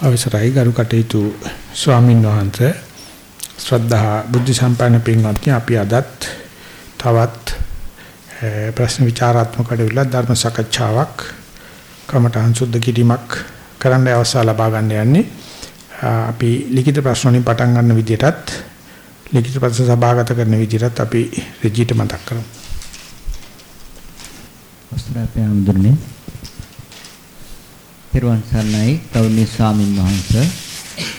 අවසරයි ගරු කටයුතු ස්වාමින් වහන්සේ ශ්‍රද්ධා බුද්ධ සම්පන්න පින්වත්නි අපි අදත් තවත් ප්‍රශ්න විචාරාත්මක කඩවිලා ධර්ම සාකච්ඡාවක් කමඨං සුද්ධ කිරීමක් කරන්න අවස්ථාව ලබා ගන්න යන්නේ අපි ලිඛිත ප්‍රශ්න වලින් පටන් ගන්න විදිහටත් ලිඛිත ප්‍රශ්න සභාගත කරන විදිහටත් අපි රෙජිට මතක් කරමු. අවසරයි අපේ අමුදුනේ පෙරවන් සර්ණයි ගෞරවනීය ස්වාමින් වහන්සේ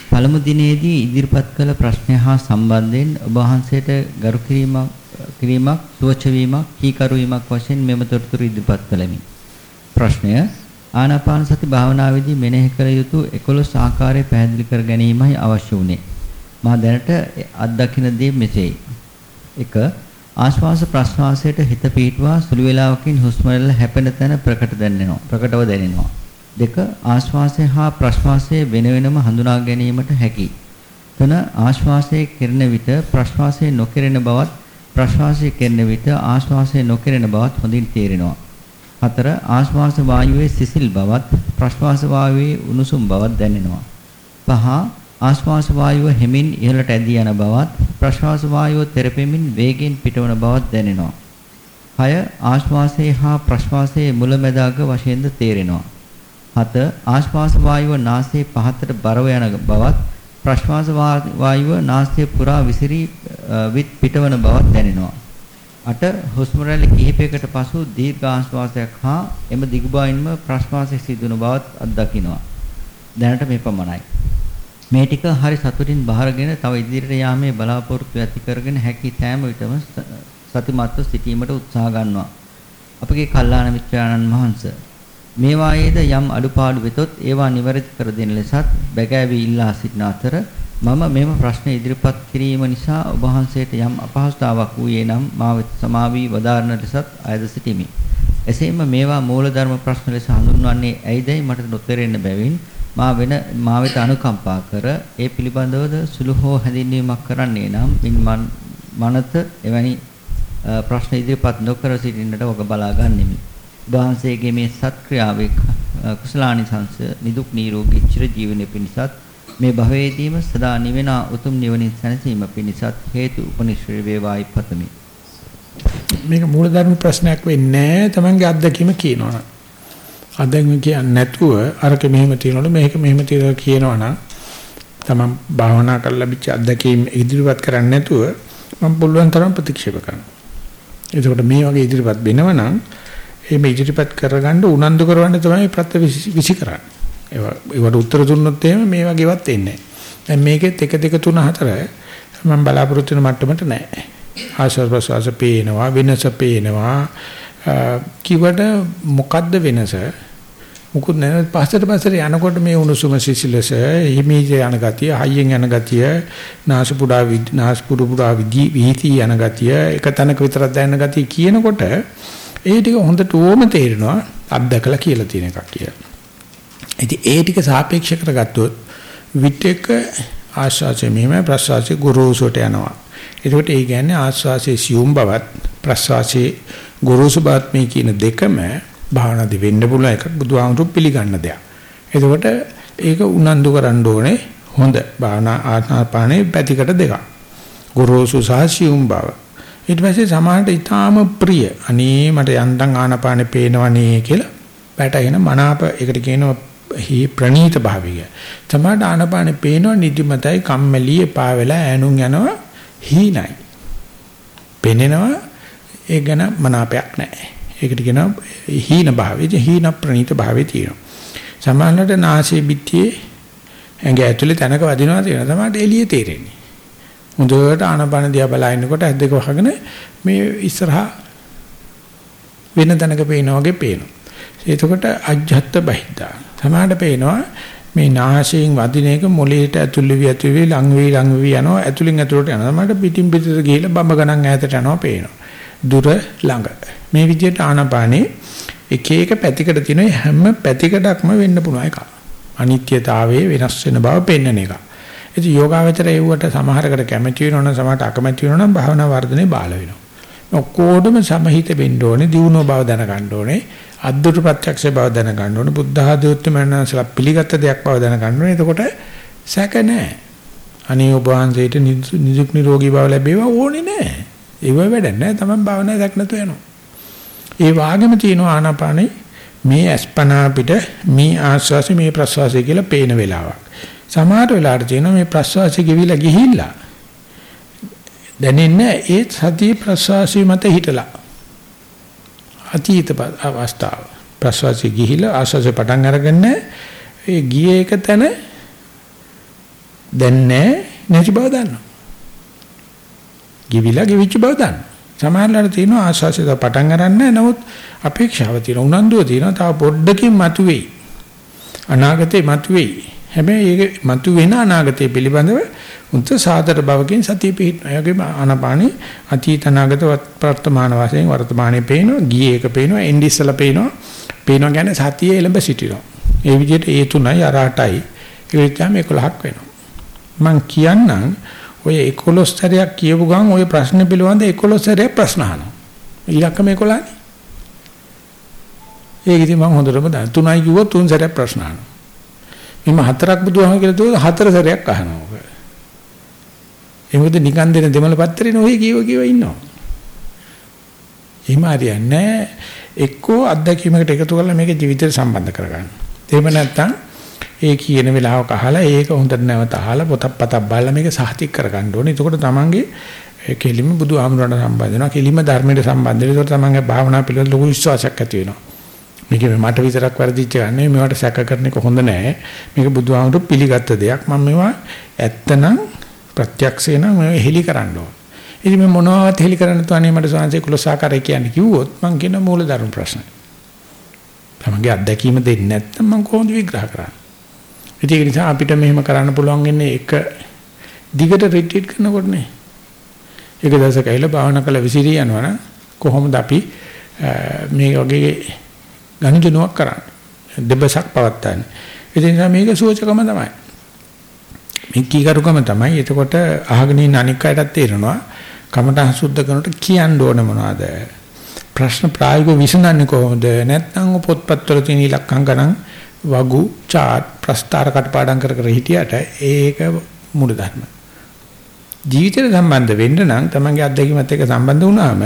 පළමු දිනේදී ඉදිරිපත් කළ ප්‍රශ්නය හා සම්බන්ධයෙන් ඔබ වහන්සේට ගරු කිරීමක් කිරීමක් සුවච වීමක් කීකරු වීමක් වශයෙන් මෙම තොරතුරු ඉදිරිපත් කළෙමි. ප්‍රශ්නය ආනාපාන සති භාවනාවේදී මෙනෙහි කළ යුතු 11 ආකාරය පැහැදිලි කර ගැනීමයි අවශ්‍ය වුණේ. මා දැනට අත්දකින දේ මෙසේයි. 1. ආශ්වාස ප්‍රශ්වාසයට හිත පිහිටුවා සුළු වේලාවකින් හුස්ම රැල්ල හැපෙන තැන ප්‍රකට දැනෙනවා. ප්‍රකටව දැනෙනවා. දෙක ආශ්වාසය හා ප්‍රශ්වාසය වෙන වෙනම හඳුනා ගැනීමට හැකි. තුන ආශ්වාසය කෙරෙන විට ප්‍රශ්වාසය නොකෙරෙන බවත් ප්‍රශ්වාසය කෙරෙන විට ආශ්වාසය නොකෙරෙන බවත් හොඳින් තේරෙනවා. හතර ආශ්වාස වායුවේ සිසිල් බවත් ප්‍රශ්වාස වායුවේ උණුසුම් බවත් දැනෙනවා. පහ ආශ්වාස වායුව හෙමින් ඉහළට ඇදී යන බවත් ප්‍රශ්වාස වායුව තෙරපෙමින් වේගෙන් පිටවන බවත් දැනෙනවා. හය ආශ්වාසයේ හා ප්‍රශ්වාසයේ මුලැමැදාග වශයෙන්ද තේරෙනවා. 7 ආශ්වාස වායුව නාසයේ පහතට බරව යන බවත් ප්‍රශ්වාස වායුව නාසයේ පුරා විසිරී විත් පිටවන බවක් දැනෙනවා. 8 හුස්ම රැලි කිහිපයකට පසු දීර්ඝ ආශ්වාසයක් හා එම දිගුබයින්ම ප්‍රශ්වාසයේ සිදුවන බවත් අත්දකින්නවා. දැනට මේ පමණයි. මේ ටික හරි සතුටින් බහරගෙන තව ඉදිරියට යාමේ බලාපොරොත්තු ඇති කරගෙන හැකි සෑම විටම සතිමත්ව සිටීමට උත්සාහ ගන්නවා. අපගේ කල්ලාන මිත්‍රාණන් වහන්සේ මේ වායේද යම් අඩුපාඩු වෙතොත් ඒවා නිවැරදි කර දෙන ලෙසත් බැගෑවි ඉල්ලා සිටින අතර මම මෙම ප්‍රශ්න ඉදිරිපත් කිරීම නිසා ඔබ වහන්සේට යම් අපහසුතාවක් වූයේ නම් මා වෙත සමාවී වදාරන ලෙසත් අයද සිටිමි. එසේම මේවා මූලධර්ම ප්‍රශ්න ලෙස හඳුන්වන්නේ ඇයිදයි මට නොතේරෙන්න බැවින් මා වෙන මා වෙත අනුකම්පා කර ඒ පිළිබඳවද සුළු හෝ හැඳින්වීමක් කරන්නේ නම් මින් මනත එවැනි ප්‍රශ්න ඉදිරිපත් නොකර සිටින්නට ඔබ බලා ගන්නෙමි. වහන්සේගේ මේ සත්ක්‍රියාවේ කුසලානිසංශ නිදුක් නිරෝගී චිර ජීවනයේ පිණිසත් මේ භවයේදීම සදා නිවෙන උතුම් නිවනින් සැනසීම පිණිසත් හේතු උපනිශ්‍රේ වේවායි පතමි. මේක මූලධර්ම ප්‍රශ්නයක් වෙන්නේ නැහැ. Tamange අත්දැකීම කියනවනම්. අත්දැකීම කියන්නේ නැතුව අරක මෙහෙම තියනවලු මේක මෙහෙම තියනවා කියනවනම් තමන් භාවනා කරලා ලැබිච්ච අත්දැකීම් ඉදිරිපත් කරන්නේ නැතුව මම පුළුවන් තරම් ප්‍රතික්ෂේප කරනවා. එතකොට මේ වගේ ඉදිරිපත් වෙනවනම් එහෙම ඉදිරිපත් කරගන්න උනන්දු කරවන්න තමයි ප්‍රත්‍ය විසි කරන්නේ. ඒවා ඒවට උත්තර දුන්නොත් එහෙම මේ වගේවත් එන්නේ නැහැ. දැන් මේකෙත් 1 2 3 4 මම බලාපොරොත්තු වෙන මට්ටමට නැහැ. ආශ්වාස ප්‍රශ්වාස පේනවා වෙනස පේනවා කිවට මොකද්ද වෙනස? මුකුත් නැහැ පස්සට පස්සට යනකොට මේ උණුසුම සිසිලස හිමීජ යන ගතිය හයියෙන් යන ගතිය නාසපුඩා නාසපුඩු පුඩා විහිති යන ගතිය එක තැනක විතරක් දැනෙන ගතිය කියනකොට ඒ ටික හොඳට ඕම තේරෙනවා අත්දකලා කියලා තියෙන එකක් කියලා. ඉතින් ඒ ටික සාපේක්ෂ කරගත්තොත් විටක ආශ්වාසය මෙහෙම ප්‍රශ්වාසය ගුරුසුට යනවා. ඒකට ඒ කියන්නේ ආශ්වාසයේ සියුම් බවත් ප්‍රශ්වාසයේ ගුරුසු බවත් මේ කියන දෙකම භාවනාදි වෙන්න පුළුවන් එකක් බුදුහාමුදුරු පිළිගන්න දෙයක්. එතකොට ඒක උනන්දු කරන්න ඕනේ හොඳ භාවනා ආනාපානේ පැතිකඩ දෙකක්. ගුරුසු සහ සියුම් බව. ඊට පස්සේ සමාහට ඊටාම ප්‍රිය අනේ මට යන්තම් ආනපානෙ පේනවනේ කියලා පැටගෙන මනාප ඒකට කියනවා හි ප්‍රනීත භාවිය. සමාහට ආනපානෙ පේනව නිදිමතයි කම්මැලි එපා වෙලා ඈනුම් යනවා හීනයි. පෙනෙනවා ඒ ගැන මනාපයක් නැහැ. ඒකට කියනවා හීන භාවය. හීන ප්‍රනීත භාවය තියෙනවා. සමාහලට නාසයේ පිටියේ ඇඟ ඇතුලේ තැනක වදිනවා තියෙනවා. සමාහට එළියේ තේරෙන්නේ. හොඳට ආනපන දිහා බලනකොට ඇස් දෙක වහගෙන මේ ඉස්සරහා වෙන තැනක පේනා වගේ පේනවා. එතකොට අජ්ජත් බහිද්දා. සමහරට පේනවා මේ නාසයෙන් වදින එක මොළයට ඇතුල් වෙවි ඇතුල් වෙවි ලඟ වෙවි ලඟ වෙවි යනවා ඇතුලින් ඇතුලට යනවා. සමහරට පිටින් පිටට ගිහිල්ලා බඹ ගණන් ඈතට යනවා පේනවා. දුර ළඟ. මේ විදිහට ආනපානේ එක එක පැතිකඩ තියෙන හැම පැතිකඩක්ම වෙන්න පුළුවන් එකක්. අනිත්‍යතාවයේ වෙනස් වෙන බව පෙන්වන එකක්. ඉතින් යෝගාවචරය එව්වට සමහරකට කැමැති වෙනවනම් සමහරට අකමැති වෙනවනම් භාවනා වර්ධනේ බාල වෙනවා. ඔක්කොඩම සමහිත වෙන්න ඕනේ, දියුණුව බව දැනගන්න ඕනේ. අද්දුට ප්‍රත්‍යක්ෂ බව දැනගන්න ඕනේ. බුද්ධ ආධෝත්මයන්සලා පිළිගත් දෙයක් බව දැනගන්න ඕනේ. එතකොට සැක නැහැ. අනේ ඔබ වහන්සේට නිදුක් නිරෝගී බව ලැබේවා ඕනේ නැහැ. ඒව වැඩ නැහැ. Taman භාවනා දැක් නැතු වෙනවා. ඒ වාගෙම තියෙන ආනාපානේ මේ අස්පනා පිට මේ ආස්වාසි මේ ප්‍රස්වාසය කියලා පේන වෙලාවක්. සමහර වෙලාවට තියෙනවා මේ ප්‍රස්වාසය ගෙවිලා ගිහිල්ලා. දැනෙන්නේ ඒ සතිය ප්‍රස්වාසය මත හිටලා. අතීත අවස්ථාව. ප්‍රස්වාසය ගිහිලා ආස්වාසය පටන් අරගෙන ඒ ගියේ එක තැන දැන් නැහැ නැති බව දන්නවා. ගිවිලා ගෙවිච්ච බව දන්නවා. සමහරවල්ලාට තියෙනවා ආශාසය පටන් ගන්න නමුත් අපේක්ෂාව තියෙන උනන්දුව තියෙනවා තව පොඩ්ඩකින් මතුවේයි. අනාගතේ මතුවේයි. හැබැයි ඒක මතුවෙන අනාගතය පිළිබඳව උන්ට සාතර භවකින් සතිය පිහිටනවා. ඒගොම ආනපානි අතීත අනාගත වර්තමාන වශයෙන් වර්තමානයේ පේනවා, ගියේ එක පේනවා, එන්නේ ඉස්සලා පේනවා. පේනවා කියන්නේ සතියේ එළඹ සිටිනවා. ඒ විදිහට ඒ තුනයි අර 8යි. ඒ විදිහටම 11ක් වෙනවා. මම කියන්නම් ඔය 11 සැරයක් කියපු ගමන් ඔය ප්‍රශ්න පිළිබඳ 11 සැරයක් ප්‍රශ්න අහනවා. ඉලක්කම 11නේ. ඒක ඉතින් මම හොඳටම දන්නවා. තුනයි කිව්වොත් තුන් සැරයක් ප්‍රශ්න අහනවා. මම හතරක් බුදුහාම කියලා දුවලා හතර සැරයක් අහනවා. ඒ මොකද නිකන් දෙන දෙමළ පත්‍රේනේ ඔය කියව කියව ඉන්නවා. එහෙම හරියන්නේ එක්කෝ අත්දැකීමකට එකතු කරලා මේක ජීවිතයට සම්බන්ධ කරගන්න. එහෙම නැත්නම් ඒ කියන වෙලාවක අහලා ඒක හොඳට නැවත අහලා පොතක් පතක් බලලා මේක සාහිතික කරගන්න ඕනේ. එතකොට තමන්ගේ කෙලිම බුදු ආමරණ සම්බන්ධ වෙනවා. කෙලිම ධර්මයට සම්බන්ධ වෙනවා. එතකොට තමන්ගේ භාවනා පිළිබඳ ලොකු විශ්වාසයක් ඇති වෙනවා. මේක මට විතරක් වැරදිච්ච ගන්නේ මේවට සැක කරන එක හොඳ නෑ. මේක බුදු ආමරණ පිළිගත්ත දෙයක්. මම මේවා ඇත්තනම් ප්‍රත්‍යක්ෂේ නම් මේ හෙලි කරන්න ඕන. ඉතින් මේ මොනවවත් හෙලි කරන්න තුනේ මට සාංශේ කුලසාකාරය කියන්නේ කිව්වොත් මං කියන මූල ධර්ම ප්‍රශ්න. තමන්ගේ අත්දැකීම දෙන්නේ නැත්නම් මං කොහොමද විග්‍රහ කරන්නේ? ඒක නිසා අපිට මෙහෙම කරන්න පුළුවන් ඉන්නේ එක දිගට රිට්‍රීට් කරනකොට නේ. ඒක දවසක ඇවිල්ලා භාවනා කළ විසිරී යනවනම් කොහොමද අපි මේ වගේ ගනුදෙනුවක් කරන්නේ? දෙබසක් පවත්තන්නේ. ඒ නිසා මේක සුවචකම තමයි. මේ කීකරුකම තමයි. එතකොට අහගෙන ඉන්න අනික් අයටත් තේරෙනවා කමටහන් සුද්ධ කරනකොට කියන්න ඕන මොනවද? ප්‍රශ්න ප්‍රායෝගිකව විසඳන්නේ කොහොමද? නැත්නම් පොත්පත්වල තියෙන ඉලක්කම් ගණන් වගු චාට් ප්‍රස්තාර කටපාඩම් කර කර හිටියට ඒක මුළු ධර්ම. ජීවිතයට සම්බන්ධ වෙන්න නම් තමන්ගේ අත්දැකීමත් එක්ක සම්බන්ධ වුණාම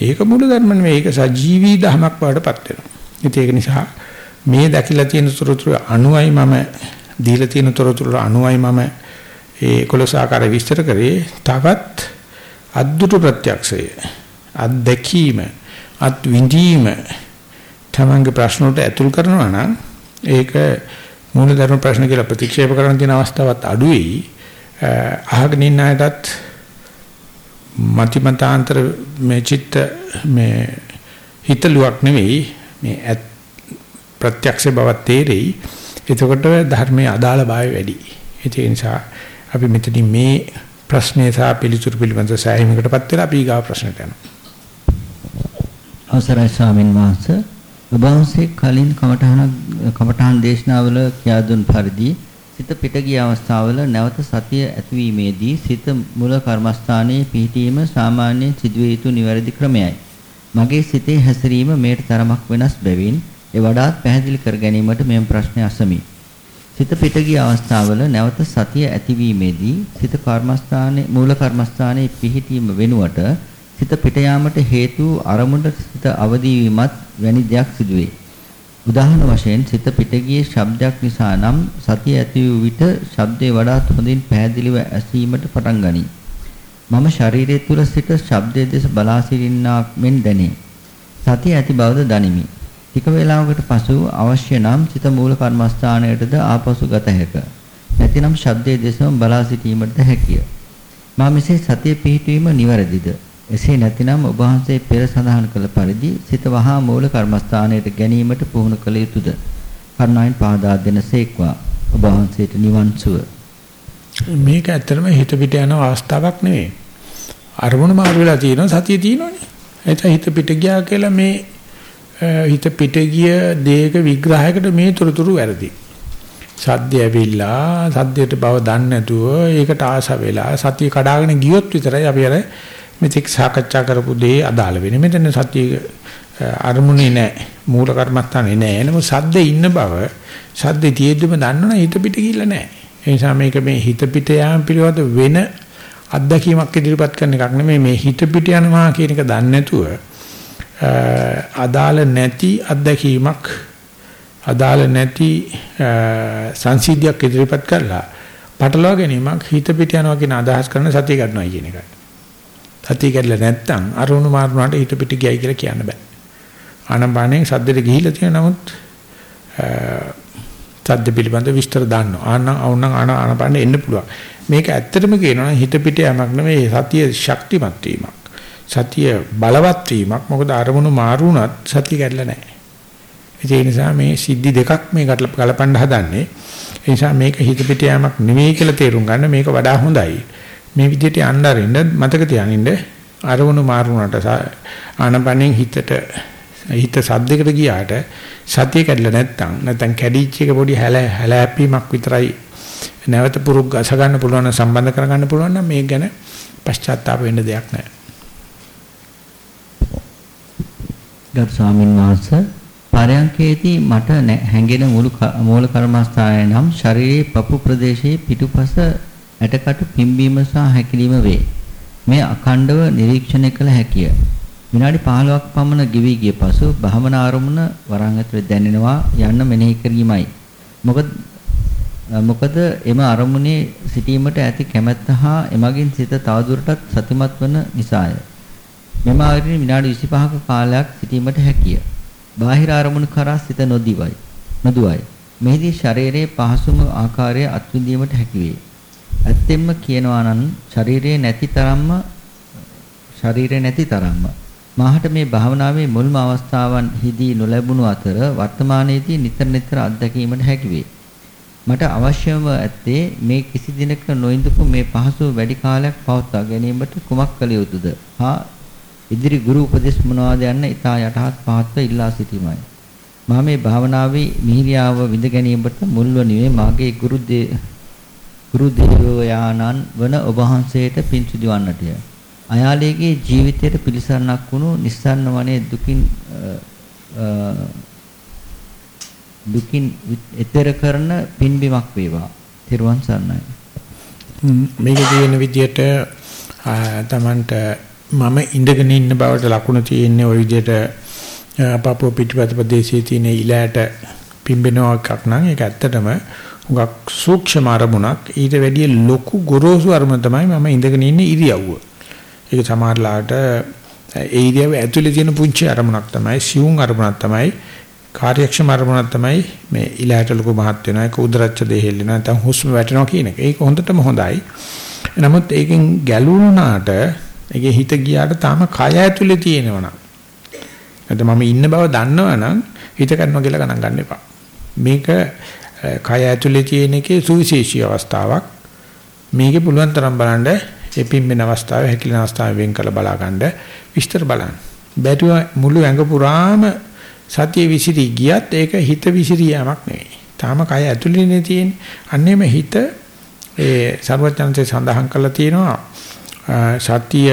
ඒක මුළු ධර්ම නෙවෙයි ඒක සජීවී ධමයක් වඩපත් වෙනවා. ඒක නිසා මේ දැකිලා තියෙන තොරතුරු අනුයි මම දීලා තියෙන තොරතුරු අනුයි මම ඒ 11 ආකාර විස්තර කරේ තවත් අද්දුට ප්‍රත්‍යක්ෂය අත්දැකීම අත් විඳීම තමන්ගේ ප්‍රශ්න වලට ඇතුල් කරනවා නම් ඒක මූලධර්ම ප්‍රශ්න කියලා ප්‍රතික්ෂේප කරන තියෙන අවස්ථාවත් අඩුයි. අහගෙන ඉන්න අයටත් මතිමතාන්තර මේ චිත්ත මේ හිතලුවක් නෙවෙයි මේ ප්‍රත්‍යක්ෂ බව තේරෙයි. එතකොට ධර්මයේ අදාළ භාවය වැඩි. ඒ නිසා අපි මෙතනින් මේ ප්‍රශ්නේ සහ පිළිතුරු පිළිබඳ සෑහීමකටපත් වෙලා අපි ගාව ප්‍රශ්නට යනවා. අවසරයි ස්වාමින් වහන්සේ ඔබ වහන්සේ කලින් කමඨහන කමඨහන් දේශනාවල කියා දුන් පරිදි සිත පිට ගිය අවස්ථාවල නැවත සතිය ඇතිවීමේදී සිත මුල කර්මස්ථානයේ පිහිටීම සාමාන්‍යයෙන් සිදුවිය යුතු නිවැරදි ක්‍රමයයි. මගේ සිතේ හැසිරීම මේට තරමක් වෙනස් බැවින් ඒ වඩාත් පැහැදිලි කර ගැනීමට මෙම ප්‍රශ්නය අසමි. සිත පිට ගිය අවස්ථාවල නැවත සතිය ඇතිවීමේදී සිත කර්මස්ථානයේ මූල කර්මස්ථානයේ පිහිටීම වෙනුවට සිත පිට යාමට හේතු අරමුණට සිත අවදි වීමත් වැනි දෙයක් සිදුවේ. උදාහරණ වශයෙන් සිත පිට ගියේ ශබ්දයක් නිසා නම් සතිය ඇති වූ විට ශබ්දේ වඩාත් හොඳින් පැහැදිලිව ඇසීමට පටන් ගනී. මම ශරීරය තුල සිට ශබ්දයේ දෙස බලා සිටින්නාක් මෙන් දැනේ. සතිය ඇති බවද දනිමි. ටික වේලාවකට පසු අවශ්‍ය නම් සිත මූල කර්මස්ථානයටද ආපසු ගත හැක. නැතිනම් ශබ්දයේ දෙසම බලා සිටීමටද හැකිය. මා මෙසේ සතිය පිහිටවීම නිවැරදිද? එසේ නැතිනම් ඔබ වහන්සේ පෙර සඳහන් කළ පරිදි සිත වහා මූල කර්මස්ථානයට ගැනීමට පුහුණු කළ යුතුයද? කරුණාවෙන් පහදා දෙනසේක්වා. ඔබ වහන්සේට නිවන් සුව. මේක ඇත්තටම හිත පිට යන අවස්ථාවක් නෙවෙයි. අරමුණ මාරු වෙලා තියෙනවා සතිය තියෙනවනේ. එතන හිත පිට ගියා කියලා මේ හිත පිට ගිය දේක විග්‍රහයකට මේ තොරතුරු වැරදි. සද්ද ඇවිල්ලා සද්දයට බව දන්නේ නැතුව ඒකට ආස වෙලා සතිය කඩාගෙන ගියොත් විතරයි අපි අර මෙතික් සාකච්ඡා කරපු දේ අදාළ වෙන්නේ. මෙතන සතිය අරමුණේ නැහැ. මූල කර්මස්ථානේ නැහැ. නමුත් සද්දේ ඉන්න බව සද්දේ තියෙද්දිම දන්නවනේ හිත පිට ගිහිල්ලා නැහැ. ඒ නිසා මේක මේ හිත පිට යාම පිළිබඳ වෙන අත්දැකීමක් ඉදිරිපත් කරන එකක් නෙමෙයි මේ හිත පිට යනවා කියන එක දන්නේ නැතුව අදාළ නැති අත්දැකීමක් අදාළ නැති සංසිද්ධියක් ඉදිරිපත් කරලා පටලවා ගැනීමක් හිත පිට යනවා කියන අදහස් කරන සතිය ගන්නවා කියන එකයි. සතිය කැඩලා නැත්තම් අරුණු මාරුණාට හිත පිට ගියයි කියලා කියන්න බෑ. ආනපානෙන් සද්දෙට ගිහිල්ලා තියෙන නමුත් සද්ද පිළිබඳ විස්තර දාන්නවා. ආන අවුනම් ආන ආනපානෙ එන්න පුළුවන්. මේක ඇත්තටම කියනවා හිත පිට යමක් නෙමෙයි සතිය ශක්තිමත් වීමක්. සතිය බලවත් වීමක්. මොකද අරමුණු මාරු වුණත් සතිය කැඩලා නැහැ. ඒ නිසා මේ සිද්ධි දෙකක් මේ ගලපන්න හදන්නේ. ඒ නිසා මේක හිත පිට යamak නෙවෙයි කියලා තේරුම් ගන්න මේක වඩා හොඳයි. මේ විදිහට යන්න අරින්න මතක තියානින්න අරමුණු මාරුණාට ආනපනෙන් හිතට හිත සද්දයකට ගියාට සතිය කැඩලා නැත්තම් නැත්තම් කැඩිච්ච එක පොඩි හැල හැලැපීමක් විතරයි නැවත පුරුක් ගස ගන්න පුළුවන් සම්බන්ධ කර ගන්න පුළුවන් නම් මේක ගැන පශ්චාත්තාප වෙන්න දෙයක් නැහැ. ගරු ස්වාමීන් වහන්සේ පරයන්කේදී මට හැඟෙන මුළු මූල කර්මස්ථානය නම් ශරීරයේ පපු ප්‍රදේශයේ පිටුපස ඇටකටු පිම්බීම සහ හැකිලිම වේ. මේ අඛණ්ඩව නිරීක්ෂණය කළ හැකිය. විනාඩි 15ක් පමණ ගෙවි ගිය පසු භවනා ආරමුණ වරන් ඇතුලේ දැනෙනවා යන්න මෙනෙහි කිරීමයි. මොකද මොකද එම අරමුණේ සිටීමට ඇති කැමැත්ත හා එමගින් සිත තවදුරටත් සතිමත් වන නිසාය. මෙම ආරමුණේ විනාඩි 25ක කාලයක් සිටීමට හැකිය. බාහිර අරමුණු කරා සිත නොදිවයි. නොදුවයි. මෙහිදී ශරීරයේ පහසුම ආකාරය අත්විඳීමට හැකි වේ. ඇත්තෙන්ම කියනවා නම් ශරීරයේ නැති තරම්ම ශරීරයේ නැති තරම්ම මාහට මේ භාවනාවේ මුල්ම අවස්ථාවන් හිදී නොලැබුණු අතර වර්තමානයේදී නිතර නිතර අත්දැකීමට හැකි වේ. මට අවශ්‍යම ඇත්තේ මේ කිසි දිනක නොඉඳපු මේ පහසු වැඩි කාලයක් පවත්වා ගැනීමට කුමක් කළ යුතුද? හා ඉදිරි ගුරු උපදෙස් මොනවාද යන්න ඊට යටහත් පහත්ව ඉල්ලා සිටීමයි. මා මේ භාවනාවේ මිහිරියාව විඳ ගැනීමට මුල්වනුවේ මාගේ ගුරු ගුරු දේවයානන් වන ඔබ වහන්සේට පින් සිදුවන්නටය. අයාලේගේ ජීවිතයට පිළිසරණක් වුණු නිස්සන්න වනේ දුකින් දුකින් එතර කරන පින්බිමක් වේවා. තිරුවන් සරණයි. මේකේ තියෙන විදිහට තමන්ට මම ඉඳගෙන ඉන්න බවට ලකුණ තියෙන්නේ ওই විදිහට අපපුව පිටිපත ප්‍රදේශයේ තියෙන ඉලෑට පිම්බෙනවා එකක් නම් ඒක ඇත්තටම හුඟක් සූක්ෂම අරමුණක් ඊට වැඩිය ලොකු ගොරෝසු අරමුණ තමයි මම ඉඳගෙන ඉන්න ඉරියව්ව. ඒක සමහරලාට ඒ ඉරියව්ව ඇතුලේ තියෙන පුංචි අරමුණක් තමයි සියුම් අරමුණක් තමයි කාර්යක්ෂම අරමුණක් තමයි මේ ඉලෑට ලොකු මහත් වෙනවා ඒක උදරච්ච දෙහෙල්ලෙනවා නැත්නම් හුස්ම වැටෙනවා කියන එක. ඒක හොඳටම හොඳයි. නමුත් ඒකෙන් ගැලුණාට ඒකේ හිත ගියාට තාම කය ඇතුලේ තියෙනවනම් නැත්නම් මම ඉන්න බව දන්නවනම් හිත කරනවා කියලා ගණන් ගන්න එපා. මේක කය ඇතුලේ තියෙන එකේ සුවිශේෂී අවස්ථාවක්. මේකේ පුළුවන් තරම් බලන්න එපින්බෙන අවස්ථාව හැකිලන අවස්ථාව වෙන් කරලා බලා ගන්න විස්තර බලන්න. බැටුව මුළු ඇඟ පුරාම සතිය විසිරී ගියත් ඒක හිත විසිරියාමක් නෙවෙයි. තාම කය ඇතුලේනේ තියෙන්නේ. අන්නේම හිත ඒ ਸਰවඥාන්සේ සඳහන් කරලා තියෙනවා සතිය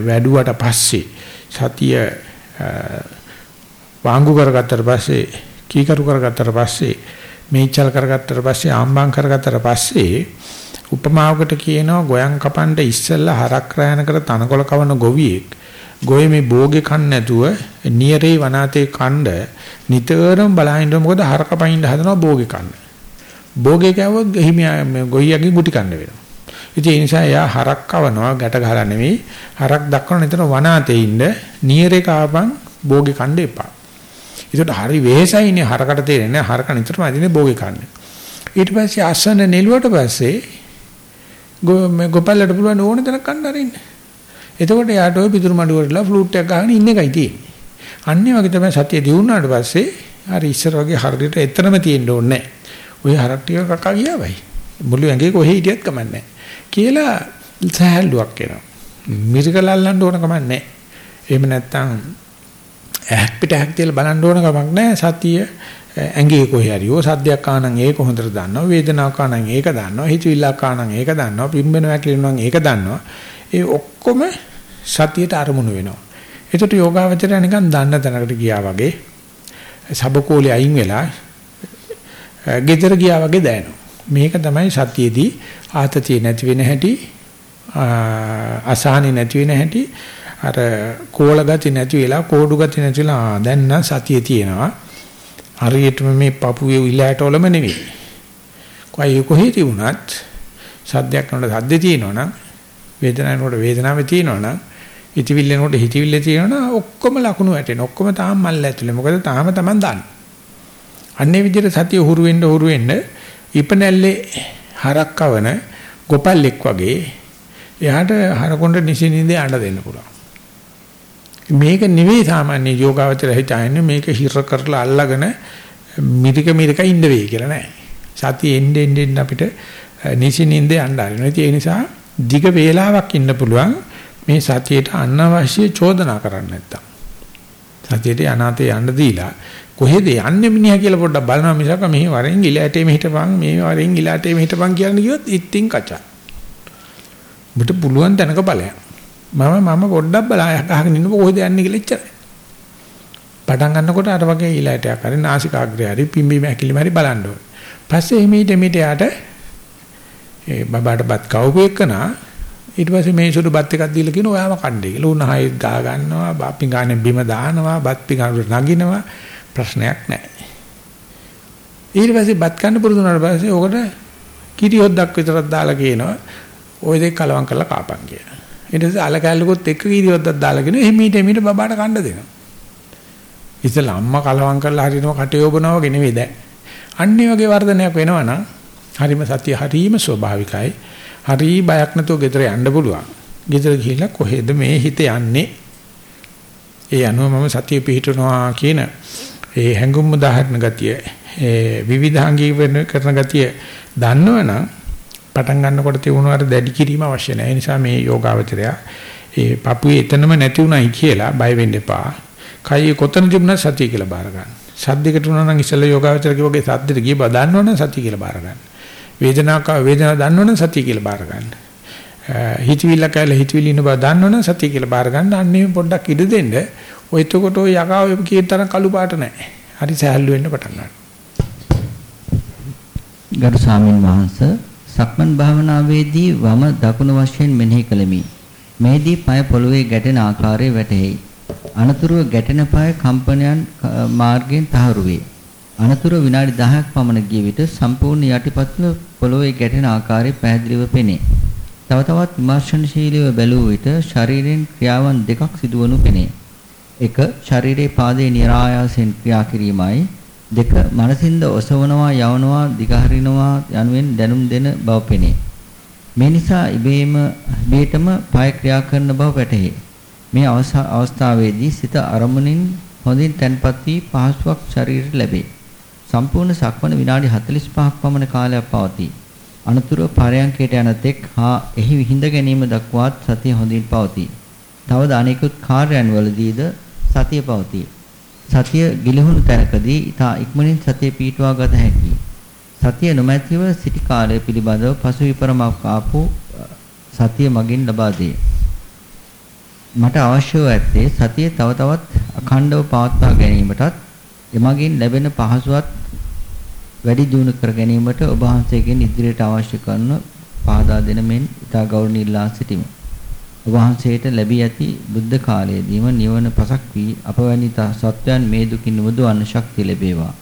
වැඩුවට පස්සේ සතිය වාංගු කරගත්තට පස්සේ කීකරු කරගත්තට පස්සේ මේචල් කරගත්තට පස්සේ ආම්බම් කරගත්තට පස්සේ උපමාවකට කියනවා ගෝයන් කපන්න ඉස්සෙල්ලා හරක් රැයන කර තනකොළ කවන ගොවියෙක්. ගොයේ මේ බෝගේ කන්න නැතුව නියරේ වනාතේ කණ්ඩ නිතරම බලහින්න මොකද හරක පයින්න හදනවා බෝගේ කන්න. බෝගේ කෑවොත් හිමියා ගොයියාගේ ගුටි කන්න වෙනවා. ඉතින් ඒ නිසා එයා හරක් කවනවා ගැට ගහලා නෙවෙයි. හරක් දක්වන නිතර වනාතේ ඉන්න නියරේ කාපන් බෝගේ කන්න එපා. ඒකට හරි වෙහෙසයිනේ හරකට තේරෙන්නේ හරක නිතරම අදිනේ බෝගේ කන්න. ඊට පස්සේ අසන නෙළුවට පස්සේ ගොපල්ලට පුළුවන් ඕන තැනක් කන්න අරින්න. එතකොට යාට ওই පිටුරු මඩුවටලා ෆ්ලූට් එකක් ගහගෙන ඉන්න එකයි තියෙන්නේ. අන්නේ වගේ තමයි සතිය දියුණුවාට පස්සේ අර ඉස්සර වගේ හරියට එතරම් තියෙන්න ඕනේ ඔය හරක් ටික කකා ගියාවයි. මුළු ඇඟේ කොහෙ හිටියත් කමන්නේ කියලා සහැල්ලුවක් එනවා. මිරිකලල්ලන්න ඕන කමන්නේ නැහැ. එහෙම නැත්තම් ඇහක් පිට ඇහක් තියලා බලන්න ඕන කමක් නැහැ. සතිය ඇඟේ කොහේ හරි ඕ සද්දයක් ආනනම් ඒක හොඳට දන්නවා. වේදනාවක් ආනනම් ඒක දන්නවා. හිතවිල්ලක් ආනනම් ඒක දන්නවා. පිම්බෙනවා කියනවා ඒක දන්නවා. ඒ ඔක්කොම සතියට අරමුණු වෙනවා. ඒකට යෝගාවචරය නිකන් දන්න තැනකට ගියා වගේ සබකෝලේ අයින් වෙලා ගෙදර ගියා වගේ දැනෙනවා. මේක තමයි සතියේදී ආතතිය නැති වෙන හැටි අසහනෙ නැති වෙන හැටි අර කෝල ගති නැති වෙලා කෝඩු ගති නැති වෙලා දැන් නම් සතිය තියෙනවා. හරියටම මේ පපුවේ ඉලෑට වලම නෙවෙයි. කොයි කොහේ තිබුණත් සද්දයක් නෝට සද්දේ තියෙනවනම් වේදනාවක් නෝට වේදනාවක් තියෙනවනම් හිතවිල්ල නෝට හිතවිල්ල තියෙනවනම් ඔක්කොම ලකුණු වැටෙන. ඔක්කොම තාම මල්ල ඇතුලේ. මොකද තාම Taman දන්නේ. අන්නේ විදිහට සතිය හුරු වෙන්න හුරු වෙන්න ඉපනැල්ලේ හරක් කවන ගොපල්ලෙක් වගේ එයාට හරකොණ්ඩ නිසින්ින්ද යන්න දෙන්න පුළුවන්. මේක නෙවෙයි සාමාන්‍ය යෝගාවචර හිතන්නේ මේක හිර කරලා අල්ලගෙන මිරික මිරික ඉන්න වෙයි කියලා නෑ. සතිය එන්නේ එන්නේ අපිට නිසින්ින්ද යන්න ආරිනවා. ඒ නිසා දිග වේලාවක් ඉන්න පුළුවන් මේ සතියේට අනවශ්‍ය චෝදනා කරන්න නැත්තම්. සතියේට අනාතේ යන්න දීලා කොහෙද යන්නේ මිනිහා කියලා පොඩ්ඩක් බලනවා මිසක මෙහි වරෙන් ඉලෑටේ මෙහිටපන් මේ වරෙන් ඉලෑටේ මෙහිටපන් කියන කිව්වොත් ඉතින් කචා. ඔබට පුළුවන් තැනක බලයක්. මම මම පොඩ්ඩක් බලා අහගෙන ඉන්න කොහෙද යන්නේ කියලා ඉච්චරයි. පටන් ගන්නකොට අර වගේ ඊළාටයක් හරි නාසිකාග්‍රය හරි පිම්බීම ඇකිලිම හරි බලන්න ඕනේ. පස්සේ එමෙිට එමෙිට යාට ඒ බබාට බත් කවපු එකනා ඊට පස්සේ මේ සුදු බත් එකක් දීලා කියන ඔයාම කණ්ඩේ කියලා. උන් හයි ගා ගන්නවා, බත් පිඟානේ බිම දානවා, බත් පිඟානට නගිනවා ප්‍රශ්නයක් නැහැ. ඊට පස්සේ බත් කන්න පුරුදු වුණාට පස්සේ ඔකට කිරි හොද්දක් විතරක් දාලා කියනවා. ওই දෙක කලවම් කරලා කාපන් කියලා. ඊට පස්සේ අල කැල්ලකොත් එක්ක කිරි හොද්දක් දාලා කියනවා. එහිමීට එහිමීට බබාට කන්න දෙනවා. ඉතල අම්මා කලවම් කරලා හරිනව කටේ යොබනවා වගේ නෙවෙයි දැන්. අන්නේ වගේ වර්ධනයක් වෙනවනම් හරිම සතිය හරීම ස්වභාවිකයි. හරි බයක් නැතුව ගෙදර යන්න පුළුවන්. ගෙදර ගිහිල්ලා කොහෙද මේ හිත යන්නේ? ඒ අනුව මම සතිය පිහිටනවා කියන ඒ හැඟුම් උදාහරණ ගතිය, ඒ විවිධාංගී වෙන කරන ගතිය දන්නවනම් පටන් ගන්නකොට තියුණු අර දැඩි කිරීම අවශ්‍ය නැහැ. ඒ නිසා මේ යෝගාවචරය ඒ පපුවේ එතනම නැති උනායි කියලා බය වෙන්න එපා. කයි කොතන තිබුණා සතිය කියලා බාර ගන්න. සද්දයකට උනා නම් ඉස්සෙල්ලා යෝගාවචරකේ වගේ සද්දෙට ගිය බව දන්නවනම් සතිය කියලා බාර ගන්න. වේදනාවක් වේදනාව දන්නවනම් සතිය කියලා බාර ගන්න. හිතවිල්ල කැල හිතවිලි ඉන්න බව දන්නවනම් සතිය කියලා බාර ගන්න. අන්නේ පොඩ්ඩක් ඉඩ දෙන්න. ඔය එතකොට ඔය යකාව කියන තරම් කළු පාට නැහැ. හරි සහැල්ලු වෙන්න පටන් ගන්නවා. ගරු ස්වාමින් වහන්සේ සක්මන් භාවනාවේදී වම දකුණු වශයෙන් මෙනෙහි කළෙමි. මෙහිදී පය පොළවේ ගැටෙන ආකාරය වැටහෙයි. අනතුරුව ගැටෙන පය කම්පනයන් මාර්ගයෙන් තහවුරු වේ. අනතුරුව විනාඩි 10ක් පමණ ගිය විට සම්පූර්ණ යටිපතුල පොළවේ ගැටෙන ආකාරය පැහැදිලිව පෙනේ. තව තවත් විමර්ශනශීලීව බැලුව විට ශරීරයෙන් ක්‍රියාවන් දෙකක් සිදුවනු පෙනේ. එක ශරීරයේ පාදයේ નિરાයාසයෙන් ක්‍රියා කිරීමයි දෙක මනසින්ද ඔසවනවා යවනවා දිගහරිනවා යනුවෙන් දැනුම් දෙන බව පෙනේ. මේ නිසා ඉබේම ඉබේටම පාය ක්‍රියා කරන බව වැටහේ. මේ අවස්ථාවේදී සිත අරමුණින් හොඳින් තැන්පත් වී පහසුවක් ශරීරයට ලැබේ. සම්පූර්ණ සක්මන විනාඩි 45ක් පමණ කාලයක් පවතී. අනතුරුව පරයන්කයට යන තෙක් හා එහි විහිඳ ගැනීම දක්වාත් සතිය හොඳින් පවතී. තවද අනෙකුත් කාර්යයන් වලදීද සතිය පවතී. සතිය ගිලිහුණු තැනකදී ඊට ඉක්මනින් සතිය පීටුවා ගත හැකියි. සතිය නොමැතිව සිටි කාලය පිළිබඳව පසු විපරමක් ආපු සතිය මගින් ලබා දේ. මට අවශ්‍යව ඇත්තේ සතිය තව තවත් අඛණ්ඩව පවත්වා ගැනීමටත් එමගින් ලැබෙන පහසුවත් වැඩි දියුණු කර ගැනීමට ඔබ වහන්සේගෙන් ඉදිරියට අවශ්‍ය කරන පාදා දෙන මෙන් ඉතා ගෞරවණීයලා සිටිමු. ඔබ වහන්සේට ලැබී ඇති බුද්ධ කාලයේදීම නිවන පසක් වී අපවැනි සත්වයන් මේ දුකින් මුදවන්න ශක්තිය ලැබේවා.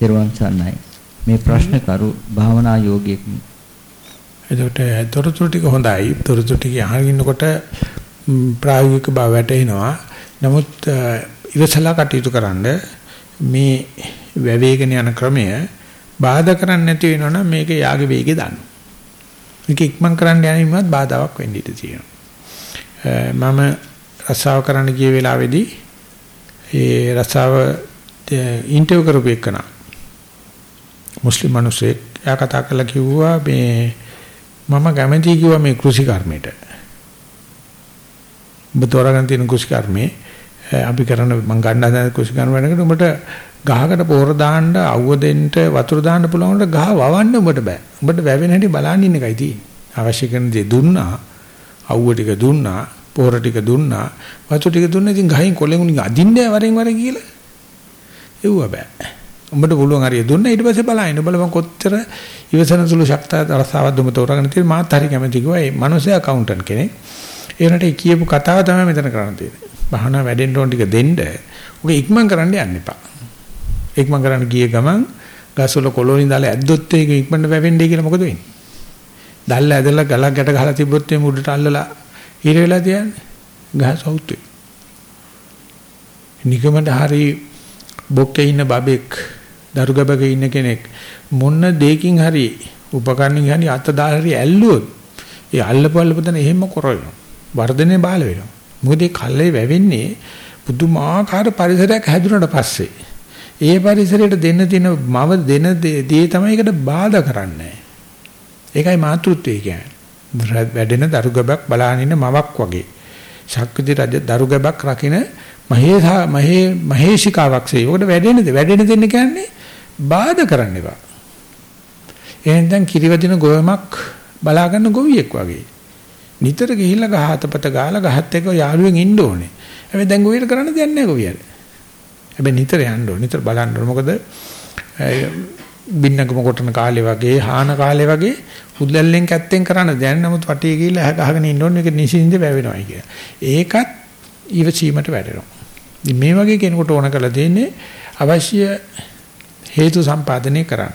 ත්වන් සන්නයි. මේ ප්‍රශ්න කරු භාවනා යෝගියෙක්. එතකොට තොරතුරු ටික හොඳයි. තොරතුරු ටික අහනකොට ප්‍රායෝගික බව වැටෙනවා. නමුත් ඉවසලා කටයුතු කරන්න මේ වැවේගෙන යන ක්‍රමය බාධා කරන්නේ නැති වෙනවනම් මේක යාගේ වේගය දාන්න. මේක ඉක්මන් කරන්න යෑමවත් බාධාවක් වෙන්න ඉඩ තියෙනවා. මම රසාව කරන්න ගිය වෙලාවේදී ඒ රසාව ඉන්ටර්විව් කරපු එකනා මුස්ලිම් මිනිහෙක් එයා කතා කරලා කිව්වා මේ මම කැමතියි කිව්වා මේ කෘෂි කර්මයට. ඔබ තෝරාගෙන තියෙන කෘෂි කර්මේ අපි කරන මම ගන්න හදන කෘෂි කර්ම වෙනකොට උඹට ගහකට පොහොර දාන්න අවුව දෙන්න වතුර දාන්න පුළුවන් උඹට ගහ වවන්න උඹට බෑ. උඹට වැවෙන හැටි බලන්න ඉන්න එකයි තියෙන්නේ. අවශ්‍ය කරන දේ දුන්නා අවුව ටික දුන්නා පොහොර ටික දුන්නා. වතු ටික දුන්නා. ඉතින් ගහින් කොලෙන් උනින් අදින්නේ වරෙන් වර කියලා. එව්ව බෑ. උඹට පුළුවන් හරිය දුන්නා ඊට පස්සේ බලන්න බලපන් කොච්චර ඉවසන සුළු ශක්තිය රසාවක් දුම තෝරාගෙන තියෙන මාත් හරි කැමති කිව්වා ඒ මනුස්සයා accountant කෙනෙක්. ඒ වුණාට කියපු කතාව තමයි මෙතන කරන්න තියෙන්නේ. භාවනා වැඩෙන්න ඕන ටික දෙන්න. උගේ ඉක්මන් කරන්න යන්න එපා. ඉක්මන් කරන්න ගිය ගමන් ගස්වල කොළොනි දාලා ඇද්දොත් ඒක ඉක්මනට වැවෙන්නේ කියලා මොකද වෙන්නේ? දැල්ල ඇදලා ගලක් ගැට ගහලා තිබ්බොත් මේ මුඩට අල්ලලා ඊර වෙලා තියන්නේ. ගහ සවුත් වේ. නිකමට හරි බොක්කේ ඉන්න බබෙක් දරුගබක ඉන්න කෙනෙක් මොන දෙයකින් හරි උපකරණකින් හරි අත දාලා හරි ඇල්ලුවොත් ඒ අල්ලපල්ලපතන එහෙම කරවෙනවා. වර්ධනේ බාල වෙනවා. මොකද ඒ කල්ලේ වැවෙන්නේ පුදුමාකාර පරිසරයක් හැදුනට පස්සේ. ඒ පරිසරයට දෙන්න තියෙන මව දෙන දේ තමයි ඒකට බාධා කරන්නේ. ඒකයි මාතෘත්වය කියන්නේ. වැඩෙන දරුගබක් බලාගෙන ඉන්න මවක් වගේ. ශක්තිති රජ දරුගබක් රකින්න මහේසා මහේ මහේශිකාවක් සේ. ඔකට වැඩෙනද වැඩෙන දෙන්න කියන්නේ බාධා කරන්න එපා. එහෙනම් කිරිවදින ගොයමක් බලා ගන්න ගොවියෙක් වගේ. නිතර ගිහිල්ලා ගහ අතපත ගාලා ගහත් එක්ක යාළුවෙන් ඉන්න ඕනේ. හැබැයි දැන් ගොවියට කරන්න දෙයක් නැහැ ගොවියට. හැබැයි නිතර යන්න ඕනේ. නිතර බලන්න ඕනේ. මොකද බින්නකම කොටන කාලේ වගේ හාන කාලේ වගේ උද්දැල්ලෙන් කැත්තෙන් කරන්න දැන් නමුත් වටේ ගිහිල්ලා ගහගෙන ඉන්න ඕනේ. ඒක නිසින්ද වැවෙනවා කිය. ඒකත් ඊවසීමට වැඩෙනවා. මේ වගේ කෙනෙකුට ඕන කරලා දෙන්නේ අවශ්‍ය හේතු සම්පාදනය කරන්න.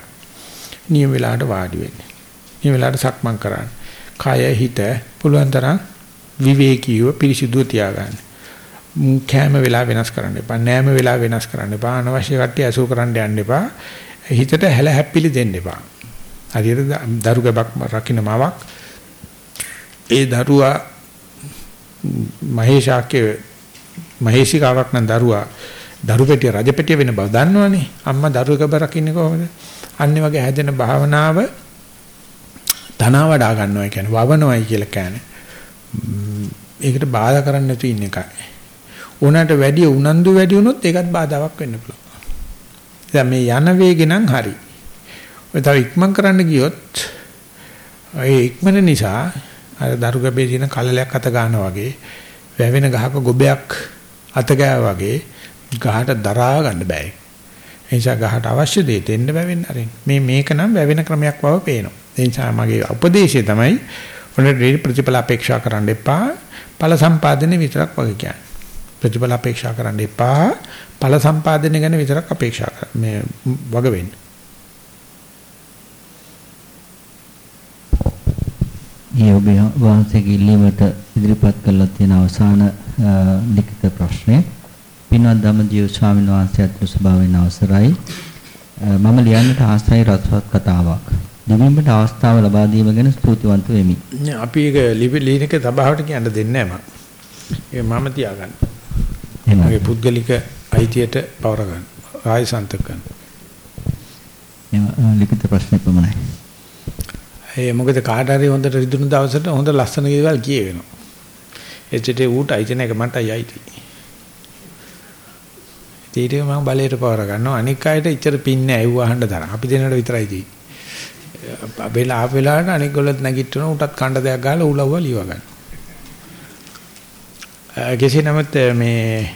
නියම වෙලාවට වාඩි වෙන්න. නියම වෙලාවට සක්මන් කරන්න. කය හිත පුළුවන් තරම් විවේකීව පිරිසිදුව තියාගන්න. කෑම වෙලා වෙනස් කරන්න එපා. නෑම වෙලා වෙනස් කරන්න එපා. අනවශ්‍ය කට්ටිය අසු කරන්න යන්න එපා. හිතට හැල හැප්පිලි දෙන්න එපා. හරියට දරු ගැබක් රකින්න මවක් ඒ දරුවා මහේශාක්‍ය මහේශිකාවක් නම් දරුවා දරු පෙටිය රජ පෙටිය වෙන බව දන්නවනේ. අම්මා දරු ගැබ රකින්නේ කොහොමද? අන්නේ වගේ හැදෙන භාවනාව තනවා වඩා ගන්නවා කියන්නේ වවනවයි කියලා කියන්නේ. ඒකට බාධා කරන්න නැතු ඉන්න එකයි. උනට වැඩි උනන්දු වැඩි වුණොත් ඒකත් බාධාවක් වෙන්න පුළුවන්. දැන් මේ යන වේගෙ නම් හරි. ඔය තව ඉක්මන් කරන්න ගියොත් ඒ ඉක්මන නිසා අර දරුගබේ තියෙන කලලයක් අත ගන්නවා වගේ වැවෙන ගහක ගොබයක් අත ගෑවා වගේ ගහට දරා ගන්න බෑ. ඒ නිසා ගහට අවශ්‍ය දේ දෙන්න බැවෙන්න අරින්. මේ මේක නම් වැවෙන ක්‍රමයක් බව පේනවා. ඒ නිසා මගේ උපදේශය තමයි ඔන්න ප්‍රතිඵල අපේක්ෂා කරන්න එපා. ඵල සම්පාදනය විතරක් වගේ කියන්නේ. ප්‍රතිඵල අපේක්ෂා කරන්න එපා. ඵල සම්පාදනය ගැන විතරක් අපේක්ෂා මේ වග වෙන්න. ඔබ වහන්සේගේ ඉල්ලීමට ඉදිරිපත් කළා තියෙන අවසාන ලිඛිත ප්‍රශ්නය පින්වත් ධම්මජීව ස්වාමීන් වහන්සේ අතුරු ස්වභාවයෙන් අවසරයි මම ලියන්නට ආසයි රසවත් කතාවක් ලිවීමට අවස්ථාව ලබා දීම ගැන ස්තුතිවන්ත වෙමි. අපි ඒක ලියනක සභාවට කියන්න දෙන්නේ නැහැ මම. ඒක මම තියාගන්න. මගේ පුද්ගලික අයිතියට පවර ගන්න. ආය සන්තක ගන්න. එම ලිඛිත ප්‍රශ්න පමණයි. ඒ මොකද කාට හරි හොඳට රිදුණු දවසට හොඳ ලස්සන දේවල් කියවෙනවා. එච්චට ඌට අයිති නැක මටයි අයිති. ඊට මම බලයට පවර ගන්නවා. අනික් අයට ඉච්චර පින්නේ ඇව්ව අහන්න තරම්. අපි දෙන්නට විතරයි තියෙන්නේ. වෙලා ආප වෙලාවට අනික් ගොල්ලොත් නැගිටින උටත් කණ්ඩ දෙයක් ගාලා උලව්ව ලියව ගන්න. කෙසේ නමුත් මේ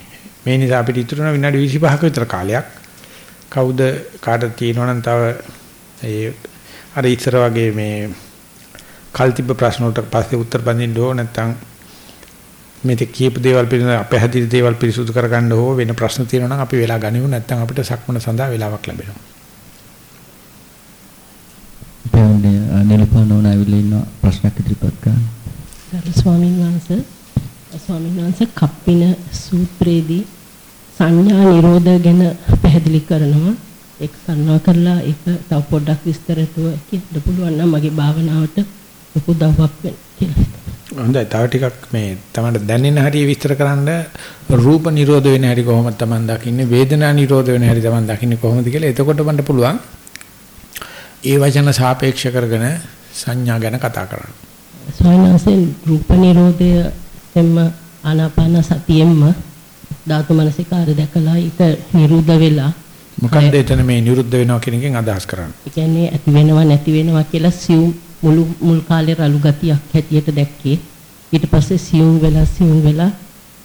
මේ නිසා අපිට ඉතුරු වෙන විනාඩි 25ක විතර කාලයක් කවුද කාටද තියෙනවනම් තව ඒ අර ඉස්සර වගේ මේ කල්තිබ්බ ප්‍රශ්න වලට පස්සේ උත්තර බඳින්න ඕන නැත්නම් මේ කියපු දේවල් පිළිබඳ අපහැදිලි දේවල් පිරිසුදු කරගන්න ඕ වෙන ප්‍රශ්න තියෙනවා නම් අපි වෙලා ගනිමු නැත්නම් අපිට සක්මන සඳහා වෙලාවක් ලැබෙනවා. පොන්නේ නිලපනෝන ඇවිල්ලා ඉන්න ප්‍රශ්නයක් ඉදිරිපත් කරන්න. ගරු ස්වාමීන් වහන්සේ ස්වාමීන් වහන්සේ කප්පින සූත්‍රයේදී සංඥා නිරෝධ ගැන පැහැදිලි කරනවා. ඒක කරුණා කරලා ඒක තව පොඩ්ඩක් විස්තරතුව කියන්න පුළුවන් නම් මගේ භාවනාවට ලොකු දවවක් වෙන්න කියලා. හොඳයි තව ටිකක් මේ තමයි දැනෙන හැටි විස්තර කරන්න රූප නිරෝධ වෙන හැටි කොහොමද Taman දකින්නේ වේදනා නිරෝධ වෙන හැටි Taman දකින්නේ කොහොමද කියලා එතකොට මන්ට පුළුවන් ඒ වචන සාපේක්ෂ කරගෙන සංඥා ගැන කතා කරන්න. ස්වාමීන් රූප නිරෝධය එම්ම ආනාපාන සතියෙම්ම ධාතු මනසිකාර දැකලා ඒක නිරුද්ධ වෙලා මොකක්ද එතන මේ නිරුද්ධ වෙනවා කියන එකෙන් අදහස් කරන්නේ? ඒ කියන්නේ ඇති වෙනවා නැති වෙනවා කියලා සියුම් මුළු මුල් කාලේ රළු ගතියක් හැටියට දැක්කේ. ඊට පස්සේ සියුම් වෙලා සියුම් වෙලා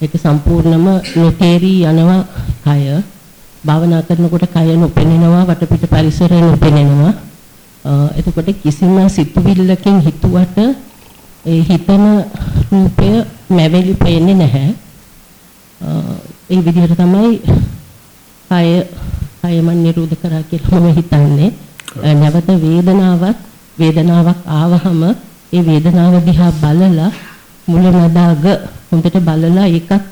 ඒක සම්පූර්ණම නොතේරී යනවා කය. භාවනා කරනකොට කය නොපෙනෙනවා වටපිට පරිසරය නොපෙනෙනවා. එතකොට කිසිම සිතුවිල්ලකින් හිතුවට ඒ හිතන රූපය මැවෙලි පේන්නේ නැහැ. ඒ විදිහට තමයි කය කය මන් නිරෝධ කරා කියලා මම හිතන්නේ. නැවත වේදනාවක් වේදනාවක් ආවහම ඒ වේදනාව දිහා බලලා මුලමදාග හොඳට බලලා ඒකත්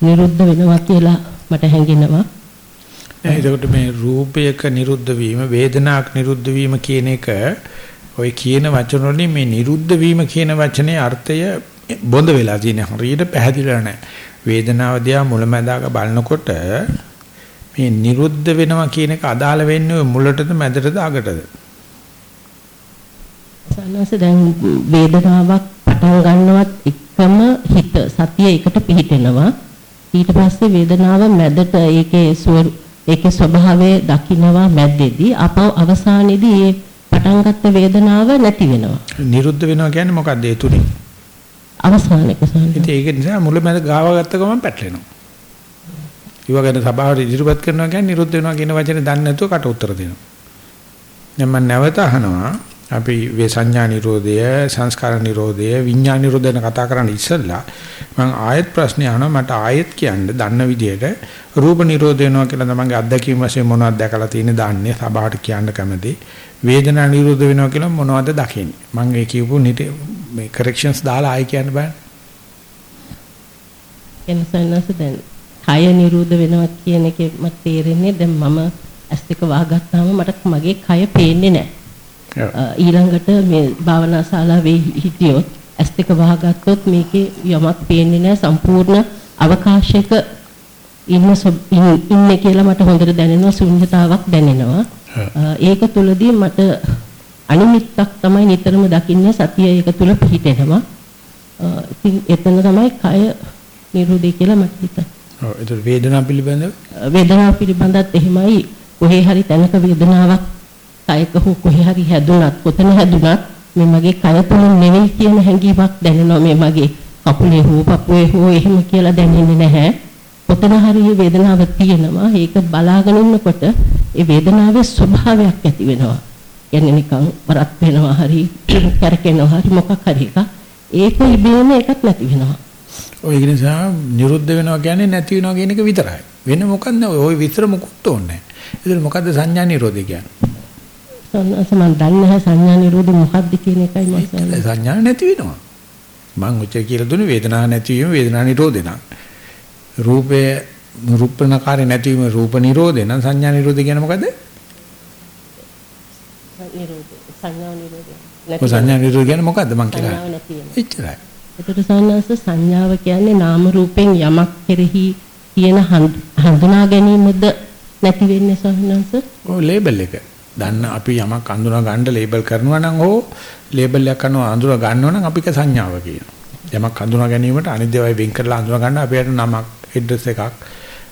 නිරුද්ධ වෙනවා කියලා මට හැඟෙනවා. එතකොට මේ රූපයක නිරුද්ධ වීම වේදනාවක් නිරුද්ධ වීම කියන එක ඔය කියන වචන වලින් මේ නිරුද්ධ වීම කියන වචනේ අර්ථය බොඳ වෙලා තියෙන හරියට පැහැදිලිලා නැහැ. වේදනාව දිහා මුලැමැදාක බලනකොට මේ නිරුද්ධ වෙනවා කියන එක අදාළ වෙන්නේ මුලටද මැදටද අගටද? සන්නස දැන් වේදනාවක් පටන් ගන්නවත් එකම හිත සතිය එකට පිහිටෙනවා. ඊට පස්සේ වේදනාව මැදට ඒකේ ඒකේ ස්වභාවය දකින්නවා මැද්දේදී අපව අවසානයේදී ඒ පටන් ගත්ත වේදනාව නැති වෙනවා. නිරුද්ධ වෙනවා කියන්නේ මොකක්ද ඒ තුනේ? අවසානයක සන්නස. ඉතින් ඒක නිසා මුලැමැද ගාව ගත්ත ගමන් පැටලෙනවා. ඊව ගැන සභාවට ඉදිරිපත් කරනවා කියන්නේ නිරුද්ධ වෙනවා කියන වචනේ දන්නේ නැතුව කට උතර දෙනවා. දැන් මම නැවත අහනවා අපි වේ සංඥා නිරෝධය සංස්කාර නිරෝධය විඥාන නිරෝධය ගැන කතා කරන්න ඉස්සෙල්ලා මම ආයෙත් ප්‍රශ්නේ අහනවා මට ආයෙත් කියන්න දන්න විදිහට රූප නිරෝධ වෙනවා කියලා තමන්ගේ අත්දැකීම් වශයෙන් මොනවද දැකලා තියෙන්නේ දාන්නේ සභාවට කියන්න කැමති වේදනා නිරෝධ වෙනවා කියලා මොනවද දකින්නේ? මම ඒ කියපු මේ කරෙක්ෂන්ස් දාලා ආයෙ කියන්න බෑ. එනසන්නස දැන් කය නිරෝධ වෙනවා කියන එකේ මට තේරෙන්නේ දැන් මම ඇස් දෙක වහගත්තාම මට මගේ කය පේන්නේ නැහැ ඊළඟට මේ භාවනා ශාලාවේ හිටියොත් ඇස් දෙක වහගත්තොත් මේකේ යමක් පේන්නේ නැහැ සම්පූර්ණ අවකාශයක ඉන්න ඉන්නේ කියලා මට හොඳට දැනෙනවා ශුන්්‍යතාවක් දැනෙනවා ඒක තුලදී මට අනිමිත්තක් තමයි නිතරම දකින්නේ සතිය ඒක තුල පිහිටෙනවා. ඉතින් එතන තමයි කය නිරෝධය කියලා මට හිතෙනවා. ඔව් ඒක වේදනාව පිළිබඳව? වේදනාව පිළිබඳත් එහෙමයි. කොහේ හරි තැනක වේදනාවක් කයක හෝ කොහේ හරි හැදුනත් කොතන හැදුනත් මේ මගේ කය තුල නෙවෙයි කියන හැඟීමක් දැනෙනවා. මේ මගේ කකුලේ හෝ පපුවේ හෝ එහෙම කියලා දැනෙන්නේ නැහැ. කොතන හරි වේදනාවක් තියෙනවා. ඒක බලාගෙන ඉන්නකොට ඒ වේදනාවේ ස්වභාවයක් ඇති වෙනවා. කියන්නේ නිකන් වරක් වෙනවා හරි කැරකෙනවා හරි මොකක් හරි එක. ඒක ඉබේම එකක් නැති වෙනවා. ඔය ඒ නිසා නිරුද්ධ වෙනවා කියන්නේ නැති වෙනවා කියන එක විතරයි. වෙන මොකක්ද ඔය විතර මොකුත් ඕනේ නැහැ. ඒතර මොකද්ද සංඥා නිරෝධය කියන්නේ? මම දන්නේ නැහැ සංඥා නිරෝධය මොකක්ද කියන එකයි මම. සංඥා නැති වෙනවා. මං උච්ච කියලා දුන්නේ වේදනාව නැති වීම වේදනා නිරෝධය නම්. රූපේ රූපණකාරී නැති වීම රූප නිරෝධය නම් සංඥා නිරෝධය කියන්නේ මොකද? සංඥා නිරෝධය. සංඥා නිරෝධය කියන්නේ මොකද්ද මං කියලා. එච්චරයි. එතකොට සන්නස සංඥාව කියන්නේ නාම රූපෙන් යමක් කෙරෙහි තියෙන හඳුනා ගැනීමද නැති වෙන්නේ සන්නස? ඔය ලේබල් එක. දන්න අපි යමක් අඳුනා ගන්න ලේබල් කරනවා නම් ඕ ලේබල් එකක් කරනවා අඳුනා ගන්නවා නම් අපික සංඥාව කියනවා. යමක් අඳුනා ගැනීමට අනිත් දේවල් වෙන් කරලා අඳුනා ගන්න අපිට නමක්, ඇඩ්‍රස් එකක්,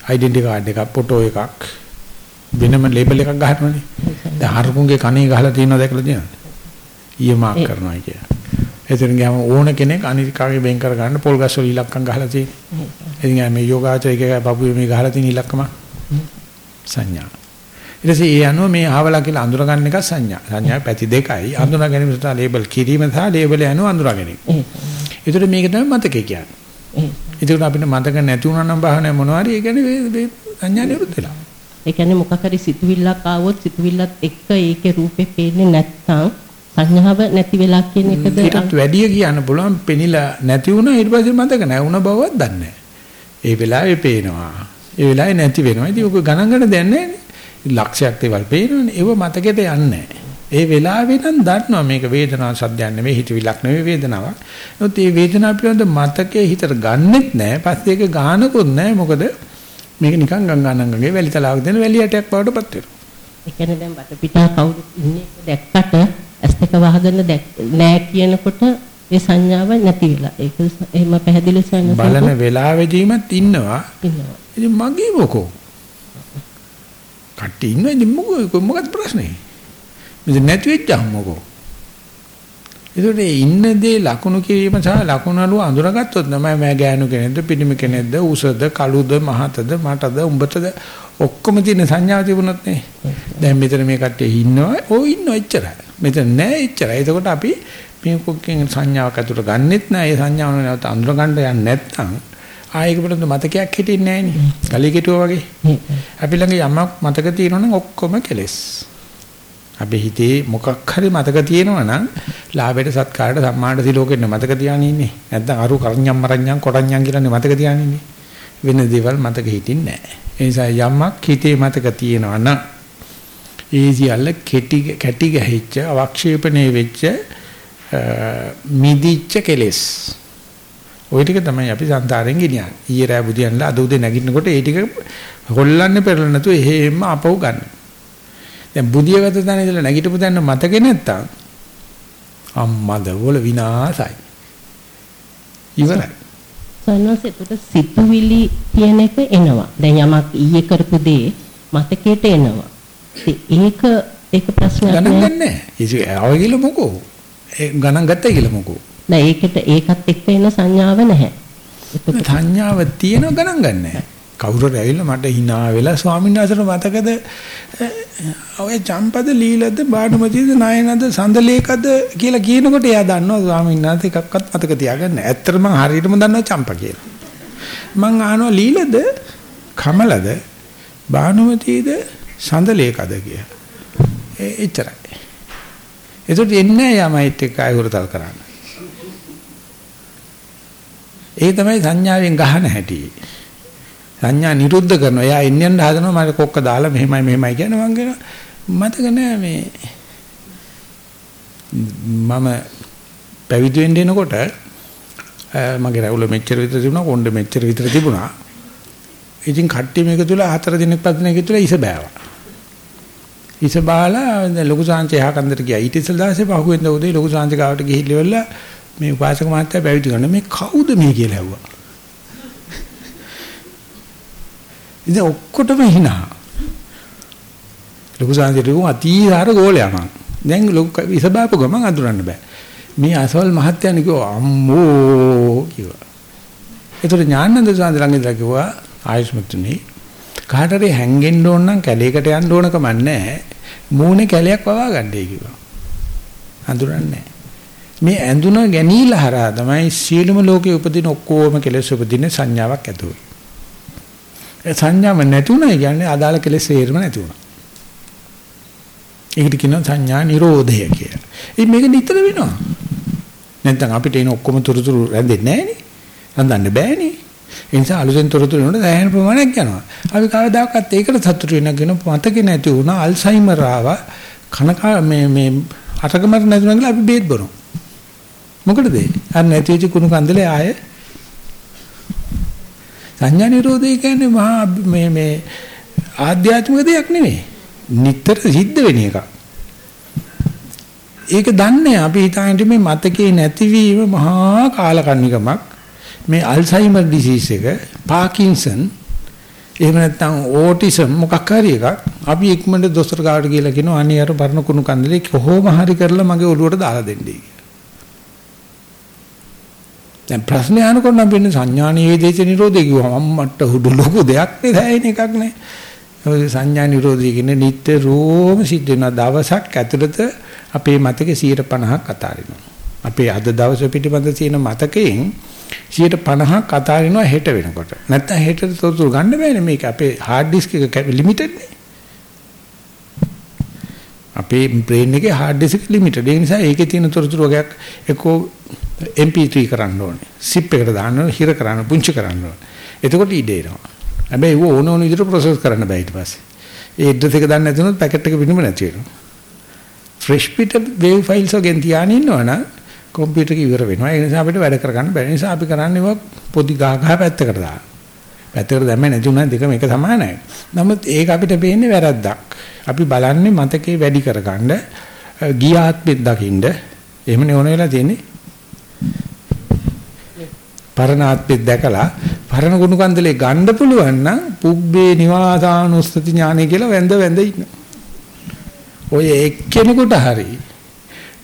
ඩෙන්ටිටි කාඩ් එකක්, ෆොටෝ එකක් වෙනම ලේබල් එකක් ගහනවනේ. දැන් හරකුන්ගේ කනේ ගහලා තියෙනවද දැකලා තියෙනවද? ඊය මාක් කරනවා කිය. එතන ගියාම ඕන කෙනෙක් අනිත් කාගේ වෙන් කර ගන්න පොල් ගස් වල ඉලක්කම් ගහලා තියෙන්නේ. ඉතින් මේ යෝගාචරයේ පපුවේ මේ ගහලා තියෙන ඉලක්කම සංඥා. ඊට පස්සේ ඒ අනුව මේ ආවලා කියලා අඳුර ගන්න එක සංඥා. සංඥා පැති දෙකයි. අඳුනා ගැනීම සහ ලේබල් කිරීම සහ ලේබල් යනුව අඳුරා ගැනීම. ඒතර මේක තමයි මතකේ කියන්නේ. ඒකට අපිට මතක නැති වුණා නම් බහනේ මොනවාරි ඒ කියන්නේ සංඥා නිරුද්ධ වෙලා. ඒ කියන්නේ මොකක් හරි සිතුවිල්ලක් ආවොත් සිතුවිල්ලත් එක්ක ඒකේ රූපේ පේන්නේ නැත්නම් සංඥාව නැති වෙලා කියන එකද ඒකත් වැඩි කියන්න පුළුවන් පෙනිලා නැති වුණා ඊට පස්සේ මතක නැහැ වුණ බවවත් දන්නේ නැහැ. ඒ වෙලාවේ පේනවා. ඒ වෙලාවේ නැති වෙනවා. ඉතින් ඔක ගණන් ගන්න නැහැ ලක්ෂයක් දේවල් පේනවනේ ඒව මතකෙට යන්නේ ඒ වෙලාවේ නම් දන්නවා මේක වේදනාවක් සද්දයක් නෙවෙයි හිතවිලක් නෙවෙයි වේදනාවක්. නමුත් මේ වේදනාව පිළිබඳ මතකයේ හිතට ගන්නෙත් නැහැ. පස්සේ ඒක ගානකුත් නැහැ. මොකද මේක නිකන් ගංගානංගගේ වැලි තලාවක දෙන වැලි ඇටයක් බවට පත් වෙනවා. ඒ කියන්නේ දැන් වටපිටා කවුරුත් ඉන්නේ දැක්කට ඇස් දෙක වහගෙන නෑ කියනකොට ඒ සංඥාව නැති වෙලා. ඒක එහෙම පැහැදිලි සයන්ස් බලන වෙලාවෙදීමත් ඉන්නවා. ඉන්නවා. ඉතින් මගේ මොකෝ කට්ටි ඉන්නවා ඉතින් මොකද මොකක්ද ප්‍රශ්නේ? මෙතන නැති වෙච්චාම මොකෝ? ඒකට ඉන්න දේ ලකුණු කිරීම සහ ලකුණු අනුව අඳුරගත්තොත් තමයි මම ගෑනු කෙනෙක්ද පිළිම කෙනෙක්ද උසද කළුද මහතද මටද උඹටද ඔක්කොම තියෙන සංඥාව තිබුණොත් නේ. දැන් මෙතන මේ කට්ටිය ඉන්නවා. ඕ ඉන්නව එච්චරයි. මෙතන නෑ එච්චරයි. එතකොට අපි මේ කොක්කෙන් සංඥාවක් අතුර ගන්නෙත් නෑ. ඒ සංඥාව නැවත අඳුර ගන්න යන්නේ නැත්නම් ආයෙක පිළිබඳ මතකයක් හිටින්නේ නෑනේ. ගලී කෙටුවා වගේ. අපි ළඟ යමක් මතක තියෙනවා නම් ඔක්කොම කෙලෙස්. අපි හිතේ මොකක් හරි මතක තියෙනවා නම් ලාභයට සත්කාරයට සම්මානට සිලෝකෙන්න මතක තියාගෙන ඉන්නේ. නැත්නම් අරු කරඤ්ඤම් මරඤ්ඤම් කොටඤ්ඤම් කියලානේ මතක තියාගෙන ඉන්නේ. වෙන දේවල් මතක හිටින්නේ නැහැ. ඒ නිසා යමක් හිතේ මතක තියෙනවා නම් ඒ සියල්ල කෙටි කැටි ගහිච්ච අවක්ෂේපණේ වෙච්ච මිදිච්ච කෙලෙස්. ওই ටික තමයි අපි සංසාරයෙන් ගෙනියන්නේ. ඊයේ රෑ බුදියන්ලා අද උදේ නැගිටිනකොට ඒ ටික හොල්ලන්නේ පෙරල නැතුව එහෙම අපව ගන්න. දැන් බුදියගත තැන ඉඳලා නැගිටපු තැන මතකේ නැත්තම් අම්මද වල විනාසයි. ඉවරයි. සන්නස් එතකොට සිතුවිලි කියන එක එනවා. දැන් යමක් ඊයේ කරපු දේ මතකයට එනවා. ඒක ඒක ප්‍රශ්නයක් ගණන් නෑ. ගන්නෑ. ඒක ආව කියලා මොකෝ? ඒ ගණන් ගත්තයි කියලා මොකෝ? නෑ ඒකට ඒකත් එක්ක එන සංඥාව නැහැ. සංඥාව තියෙන ගණන් ගන්නෑ. කවුරු හරි ඇවිල්ලා මට hina වෙලා ස්වාමීන් වහන්සේට මතකද ඔය චම්පද ලීලද බාඩුමතිද නායනද සඳලේකද කියලා කියනකොට එයා දන්නවා ස්වාමීන් වහන්සේ එකක්වත් මතක තියාගන්න. ඇත්තට මම හරියටම දන්නවා චම්ප කියලා. මං අහනවා ලීලද කමලද බානුමතිද සඳලේකද කියලා. ඒ එච්චරයි. ඒකට එන්නේ යමයිත් එක්ක අයුරතල් කරන්න. ඒ තමයි සංඥාවෙන් ගහන හැටි. සංඥා නිරුද්ධ කරනවා. එයා එන්න යන්න හදනවා මට කොක්ක දාලා මෙහෙමයි මෙහෙමයි කියන මං කියන මතක නෑ මේ මම පැවිදි වෙන්න එනකොට මගේ රැවුල මෙච්චර විතර තිබුණා කොණ්ඩ මෙච්චර විතර තිබුණා. ඉතින් කට්ටිය මේක තුල හතර දිනක් පස් දිනක් තුල ඉස බෑවා. ඉස බාලා දැන් ලොකු සාංශය යහකන්දට ගියා. ඊට ඉස්සෙල් දවසේ පහුවෙන්ද උදේ ලොකු සාංශ ගාවට ගිහිල්ලා මේ උපාසක මහත්තයා පැවිදි කරන මේ කවුද මේ කියලා ඇහුවා. ඉතින් ඔක්කොටම hina. ලොකු සාන්තිරු අතීහාර ගෝලයා මං. දැන් ලොකු ඉසබාපු ගමන් අඳුරන්න බෑ. මේ අසවල් මහත්තයන් කිව්වා අම්මෝ කිව්වා. ඒතර ඥානන්ද සාන්ති ළඟ ඉඳලා කිව්වා ආයුෂ්මතුනි කාටරි හැංගෙන්න ඕන නම් කැලේකට යන්න ඕන කම නැහැ. මූණේ කැලයක් වවා ගන්නයි කිව්වා. අඳුරන්නේ මේ ඇඳුන ගැනීලා හරහා තමයි සීලම ලෝකේ උපදින ඔක්කොම කෙලෙස් උපදින සංඥාවක් ඇතුළේ. ඒ සංඥාව නැතුණා කියන්නේ අදාළ කෙලෙස් හේරම නැති වුණා. ඒකට කියනවා සංඥා නිරෝධය කියලා. ඉතින් මේක නිතර වෙනවා. නැත්නම් අපිට එන ඔක්කොම තුරුතුරු රැඳෙන්නේ නැහනේ. රඳන්න බෑනේ. ඒ නිසා අලුතෙන් තොරතුරු වලට දැහැහෙන ප්‍රමාණයක් යනවා. අපි කවදාකවත් ඒකට සතුටු වෙන්න කියන මතකේ නැති වුණා අල්සයිමර් ආවා කනකා මේ මේ අතකමර නැතුණා කියලා අපි බේත් බොනවා. මොකටද ඒ? අර නැති වෙච්ච කුණු කන්දලේ ආයේ සංඥා නිරෝධය කියන්නේ මහා මේ මේ ආධ්‍යාත්මික දෙයක් නෙමෙයි. නිතර සිද්ධ වෙන එකක්. ඒක දන්නේ අපි හිතන්නේ මේ මතකේ නැතිවීම මහා කාලකන්නිකමක්. මේ අල්සයිමර් ඩිසීස් එක, පාකින්සන් එහෙම නැත්නම් ඕටිසම් මොකක් හරි එකක් අපි ඉක්මනට දොස්තර ගාවට ගිහලා කියනවා අනේ අර පරණ කුණු කන්දලේ කොහොම හරි කරලා මගේ ඔළුවට දාලා දෙන්නයි කියලා. දැන් ප්‍රශ්නේ අහනකොට නම් වෙන්නේ සංඥානීය දේශ නිරෝධය කිව්වම අම්මට හුඩු ලොකු දෙයක් නේ දැයින එකක් නේ. ඔය සංඥා නිරෝධය කියන්නේ නිට්ටරෝම සිද්ධ වෙන දවසක් ඇතුළත අපේ මතකේ 50ක් අතාරිනවා. අපේ අද දවස පිටිපන්ද තියෙන මතකයෙන් 50ක් අතාරිනවා හෙට වෙනකොට. නැත්තම් හෙට තොරතුරු ගන්න බෑනේ මේක අපේ හાર્ඩ් ඩිස්ක් එක ලිමිටඩ් නේ. අපේ බ්‍රේන් එකේ හાર્ඩ් ඩිස්ක් ලිමිටඩ්. ඒ නිසා ඒකේ තියෙන තොරතුරු වගේක් එක්කෝ MP3 කරන්න ඕනේ. SIP එකට දාන්න ඕනේ, හිර කරන්න, පුංචි කරන්න ඕනේ. එතකොට ඊඩ එනවා. හැබැයි ඒක ඕන ඕන විදිහට ප්‍රොසෙස් කරන්න බෑ ඊට පස්සේ. ඒ ඇඩ්‍රස් එක දාන්න නැතුනොත් පැකට් එක පිටින්ම නැති වෙනවා. ෆ්‍රෙෂ් පිට වේව් ෆයිල්ස් වගෙන් තියාගෙන ඉන්නවනම් කම්පියුටර් එක ඉවර වෙනවා. ඒ නිසා අපිට වැඩ කරගන්න බැරි නිසා අපි කරන්නේ වක් පොඩි ගහ ගහ පැත්තකට දාන්න. පැත්තකට දැම්ම නැති උනා දෙකම එක සමානයි. නමුත් ඒක අපිට පේන්නේ වැරද්දක්. අපි බලන්නේ මතකේ වැඩි කරගන්න ගිය ආත්මෙත් දකින්න. එහෙමනේ ඕන වෙලා තියෙන්නේ. පරණ ආත්මෙත් දැකලා පරණ ගුණ කන්දලේ ගන්න පුළුවන් නම් පුබ්බේ නිවාසානුස්සති ඥානය කියලා වැඳ වැඳ ඉන්න. ඔය එක්කෙනෙකුට හරියි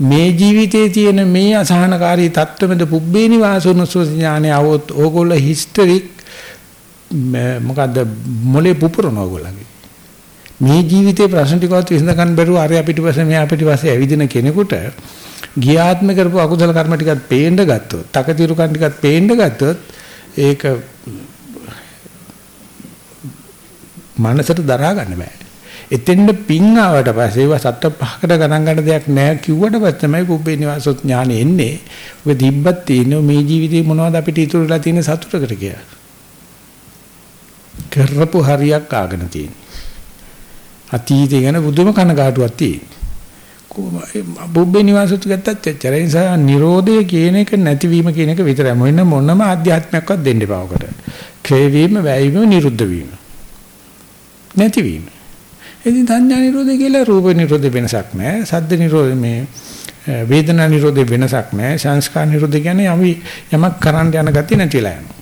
මේ ජීවිතයේ තියෙන මේ අසහනකාරී தත්ත්වෙද පුබ්බේ නිවාසුනසෝ ඥානය આવොත් ඕගොල්ලෝ හිස්ටරික් මොකද්ද මොලේ පුපුරන ඕගොල්ලන්ගේ මේ ජීවිතේ ප්‍රශ්න ටිකවත් විසඳ ගන්න බැරුව අර පිටිපස්සේ මෙහා පිටිපස්සේ ඇවිදින කෙනෙකුට ගියාත්ම කරපු අකුසල කර්ම ටිකත් පේන්න ගත්තොත්, තකතිරුකම් ටිකත් පේන්න ගත්තොත් ඒක මනසට දරා ගන්න බෑ. එතෙන්ද පිං ආවට පස්සේ ඒවා සත්‍ය පහකට ගණන් ගන්න දෙයක් නෑ කිව්වට පස්සේ තමයි කුබ්බේ නිවාසොත් ඥානෙ එන්නේ. ඔය දිබ්බත් තියෙන මේ ජීවිතේ මොනවද අපිට ඉතුරු වෙලා තියෙන සතුටකට කියලා. කරපු හරියක් ආගෙන තියෙන්නේ. අතීතය ගැන බුදුම කනගාටුවක් තියෙන්නේ. බුබ්බේ නිවාසොත් ගත්තත් එච්චර. ඒ නිසා Nirodha කියන එක නැතිවීම කියන එක විතරයි. මොන මොනම ආධ්‍යාත්මයක්වත් දෙන්න එපා ඔකට. ක්ෂය වීම, වැය වීම, නිරුද්ධ වීම. නැතිවීම. ඉතින් සංඥා නිරෝධය කියලා රූප නිරෝධ වෙනසක් නැහැ. සද්ද නිරෝධ මේ වේදනා නිරෝධ වෙනසක් නැහැ. සංස්කාර නිරෝධ කියන්නේ අපි යමක් කරන්න යන ගතිය නැතිලා යනවා.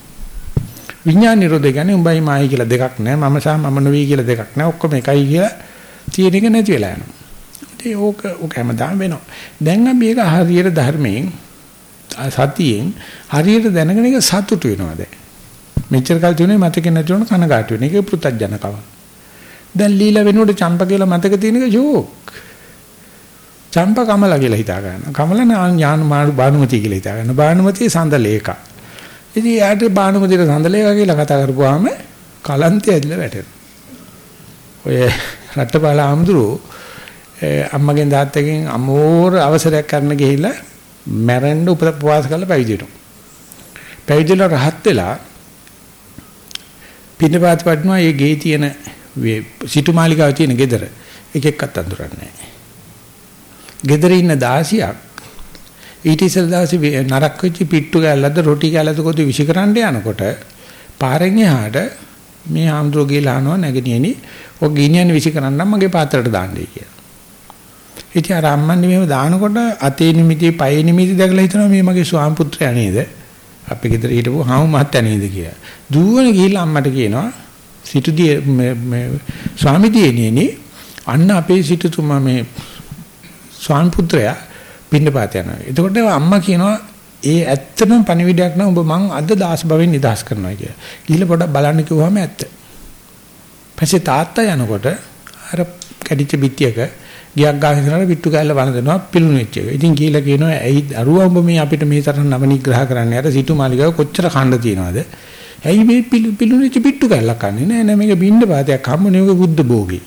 විඥාන නිරෝධය කියන්නේ උඹයි මායි කියලා දෙකක් නැහැ. මම සහ මම නොවේ කියලා දෙකක් නැහැ. ඔක්කොම එකයි කියලා තියෙන එක නැති වෙලා යනවා. ඉතින් ඕක ඕක හැමදාම වෙනවා. දැන් අපි ඒක හරියට ධර්මයෙන් සතියෙන් හරියට දැනගෙන ඒක සතුටු වෙනවා දැන්. මෙච්චර කල් තුනේ මතක නැති වුණ කනගාටු වෙන එක පෘතජනකම. දැන් ලීලා වෙනකොට චම්ප කියලා මතක තියෙන එක ෂෝක්. චම්ප කමලා කියලා හිතා ගන්න. කමල ඥාන බානුමති කියලා හිතා ගන්න. බානුමති සඳලේක. ඉතින් යාට බානුමතිට සඳලේක කියලා කතා කරපුවාම කලන්තය ඇදලා වැටෙනවා. ඔය රට්ටපාල ආමඳුරෝ අම්මගෙන් තාත්තගෙන් අමෝර අවසරයක් කරන්න ගිහිල්ලා මැරෙන්න උපවාස කරලා පැවිදි වෙනවා. පැවිදිලා රහත් වෙලා පින්නපාත වඩනවා ඒ ගේ තියෙන සිටු මාලිකාව තියෙන ගෙදර එක එක්කත් අඳුරන්නේ නැහැ. ගෙදර ඉන්න 16ක් ඊට ඉස්සෙල් දාසේ නරක් වෙච්ච පිට්ටු කැල්ලද රොටි කැල්ලද කොහොද විසිකරන්න යනකොට පාරෙන් එහාට මේ ආම්ද්‍රෝ ගිහලා අහනවා නැගණියනි ඔය ගිනියන් විසිකරන්නම් මගේ පාත්‍රයට දාන්නයි කියලා. ඉතින් අර අම්මන්නේ මේව දානකොට අතේ නිමිති පයේ නිමිති දැකලා හිතනවා මේ මගේ ස්වාම පුත්‍රයා නේද? අපේ ගෙදර හිටපු හාමු මහත්තයා නේද කියලා. දුවන ගිහිල්ලා අම්මට කියනවා සිටුදී මේ ස්වාමි දියණියනි අන්න අපේ සිටුතුමා මේ ස්වාමි පුත්‍රයා පින්නපාත යනවා. එතකොට අම්මා කියනවා ඒ ඇත්තම පණිවිඩයක් නෑ ඔබ මං අද දාස් භවෙන් නිදහස් කරනවා කියලා. ගිහිල්ලා පොඩක් බලන්න කිව්වම ඇත්ත. පස්සේ තාත්තා යනකොට අර කැඩිච්ච පිටියක ගියක් ගාගෙන ඉඳලා පිට්ටු කෑල්ල වන දෙනවා පිළුණු වෙච්ච එක. ඉතින් ගිහිල්ලා කියනවා ඇයි අරුවා උඹ මේ අපිට මේ තරම් නව නිග්‍රහ කරන්න යට සිටු මාලිගාව කොච්චර ඛණ්ඩ තියනවද? ඇයි මේ පිළුණුච්ච පිට්ටු කැල්ලක් කන්නේ නෑ නෑ මේක බින්ද පාතයක් හම්බුනේ ඔක බුද්ධ භෝගේ.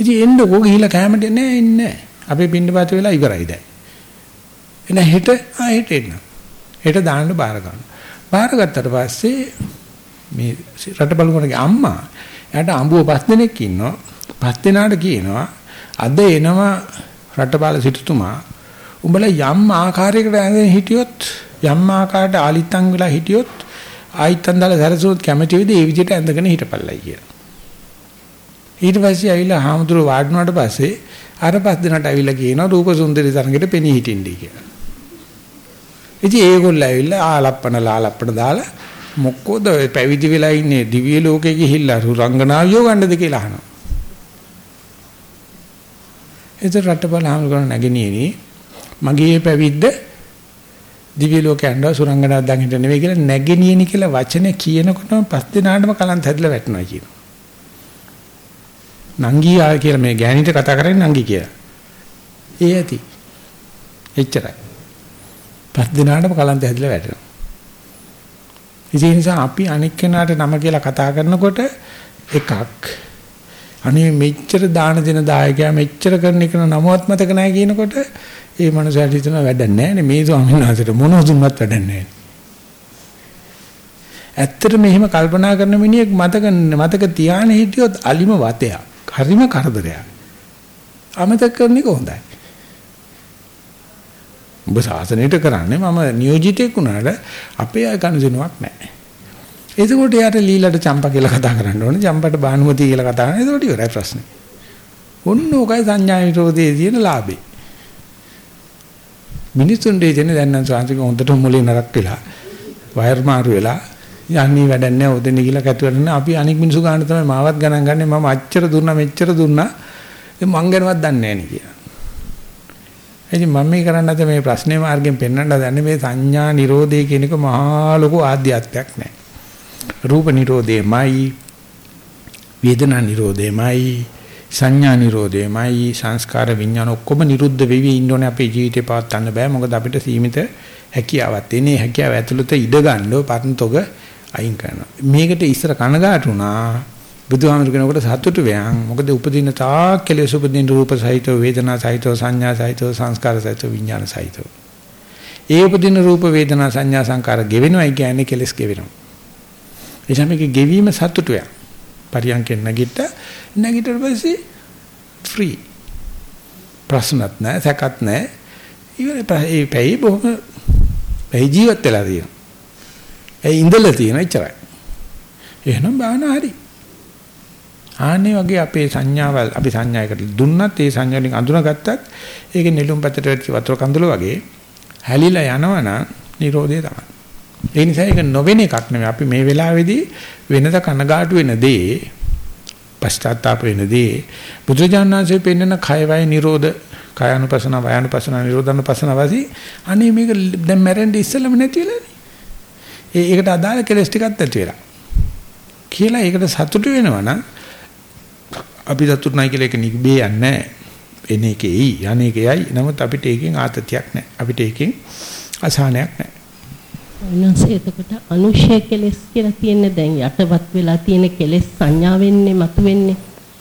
ඉතින් එන්න කෝ ගිහිල්ලා කැමරට නෑ එන්නේ අපේ බින්ද පාත වෙලා ඉවරයි දැන්. එන හෙට ආ හෙට එන්න. හෙට දාන්න බාර ගන්න. බාර ගත්තට පස්සේ මේ රට බලුවනගේ අම්මා එයාට අඹුව පස් දෙනෙක් ඉන්නවා. පස් දෙනාට කියනවා අද එනවා රටපාල සිටුතුමා උඹලා යම් ආකාරයකට ඇඳගෙන හිටියොත් යම් ආකාරයට ආලිත්තම් වෙලා හිටියොත් ආයිත්තන් දාලා සැරසුවොත් කැමැති වෙයිද ඒ විදිහට ඇඳගෙන හිටපල්ලයි කියලා. ඊට පස්සේ ඇවිල්ලා හාමුදුරුවෝ වාඩිනාට පස්සේ අර පස් දෙනාට ඇවිල්ලා කියනවා රූප සුන්දරී තරඟෙට පෙනී හිටින්නයි කියලා. ඉතින් ඒගොල්ලෝ ඇවිල්ලා ආලප්පන ලාලප්පන දාලා මොකෝද පැවිදි වෙලා ඉන්නේ දිව්‍ය ලෝකේ ගිහිල්ලා රංගනාවියෝ ගන්නද කියලා අහනවා. එතකොට රටබල හාමුදුරුවෝ නැගෙනියනි මගේ පැවිද්ද දිව්‍ය ලෝකයන්ව සුරංගනාවක් දකින්න නෙවෙයි කියලා නැගෙනියනි කියලා වචනේ කියනකොටම පස් දිනාටම කලන්ත හැදලා වැටෙනවා කියනවා. නංගී ආ කියලා මේ ගෑණිට කතා කරන්නේ නංගි කියලා. ඒ ඇති. එච්චරයි. පස් දිනාටම කලන්ත හැදලා වැටෙනවා. ඒ නිසා අපි අනික් කෙනාට නම කියලා කතා කරනකොට එකක් අනේ මෙච්චර දාන දෙන දායකයා මෙච්චර කරන එක නමවත් මතක නැහැ කියනකොට ඒ මනුස්සයාට හිතන වැඩක් නැහැ නේ මේ ස්වාමීන් වහන්සේට මොනවද දුන්නත් වැඩක් නැහැ. ඇත්තට මෙහෙම කල්පනා කරන මිනිහෙක් මතක මතක තියාගෙන හිටියොත් අලිම වතයක්. හරිම කරදරයක්. අමතක කරන එක හොඳයි. ඔබ සාසනයට කරන්නේ මම නියෝජිතෙක් වුණාට අපේ අය කනදිනුවක් නැහැ. එතකොට යාට ලීලට චම්පා කියලා කතා කරන්න ඕනේ. චම්පට බානුමති කියලා කතා කරනවා. එතකොට ඉවරයි ප්‍රශ්නේ. ඔන්න ඔකයි සංඥා විරෝධයේ තියෙන ලාභේ. මිනිසුන් දෙන්නේ දැන් නම් සාන්තික හොඳට මුලින් නරක් වෙලා වයර් මාරු වෙලා යන්නේ වැඩක් නැහැ ඔතන කියලා කැතුවරන අපි අනික් මිනිසු ගන්න තමයි මාවත් ගණන් ගන්නේ. මම අච්චර දුන්නා මෙච්චර දුන්නා. මං ගැනවත් දන්නේ නැහැ නේ කියලා. ඉතින් මම මේ කරන්න හද මේ ප්‍රශ්නේ මාර්ගෙන් පෙන්වන්න හදන්නේ මේ සංඥා නිරෝධය කියන එක මහා ලොකු ආධ්‍යාත්මයක් නෑ. රූප නිරෝධයමයි වේදනා නිරෝධයමයි සංඥා නිරෝධයමයි සංස්කාර විඥාන ඔක්කොම නිරුද්ධ වෙවි ඉන්න ඕනේ අපේ ජීවිතේ පවත්වන්න බෑ. මොකද අපිට සීමිත හැකියාවක් තියෙනේ හැකියාව ඇතුළත ඉඩ ගන්නව පරන්තොග අයින් කරනවා. මේකට ඉස්සර කනගාටු වුණා. බුදුහාමුදුරු කෙනෙකුට සතුටු වෙයන්. මොකද උපදින තාක් කෙලෙස් උපදින රූප සහිතව වේදනා සහිතව සංඥා සහිතව සංස්කාර සහිතව විඥාන සහිතව. ඒ උපදින රූප වේදනා සංඥා සංකාර ගෙවෙනවයි කියන්නේ කෙලෙස් ගෙවෙනවා. එනිසා මේක ගෙවීම සතුටු වෙයන්. පරියන්කෙන් නැගිට නැගිටට පස්සේ ෆ්‍රී ප්‍රශ්නත් නැහැ සැකත් නැහැ. ඉවරයි. ඒ පැයි බොහොම පැයි ජීවත් වෙලා තියෙනවා. ඒ ඉඳලා තියෙන ඉච්චරයි. එහෙනම් බාන හරි. ආන්නේ වගේ අපේ සංඥාවල් අපි සංඥායකට දුන්නත් ඒ සංඥා වලින් අඳුනගත්තත් ඒකේ නෙළුම් පැත්තට වැටි වතුර කඳුල වගේ හැලිලා යනවනම් Nirodhe තමයි. ඒ නිසා ඒක නොවෙන එකක් නෙමෙයි. අපි මේ වෙලාවේදී වෙනද කනගාටු වෙන දේ පශ්චාත්තාප වෙන දේ බුදුජානනාංශයේ පෙන්වන කය වය නිරෝධ කයනුපසන වයනුපසන නිරෝධනපසන වාසි අනේ මේක දැන් මැරෙන්න ඉස්සෙල්ලම නැතිලනේ ඒකට අදාළ කෙලස් ටිකක් නැති වෙලා. කියලා ඒකට සතුටු වෙනවා නම් අපි සතුටු නැහැ කියලා ඒක නිබේ යන්නේ නැහැ. එන එකේයි යන එකේයි නමුත් අපිට ඒකෙන් ආතතියක් නැහැ. අපිට ඒකෙන් අසහනයක් නැහැ. ඊනන්සේ එතකොට අනුශය කෙලස් කියලා තියෙන දැන් යටවත් වෙලා තියෙන කෙලස් සංඥා වෙන්නේ මතුවෙන්නේ.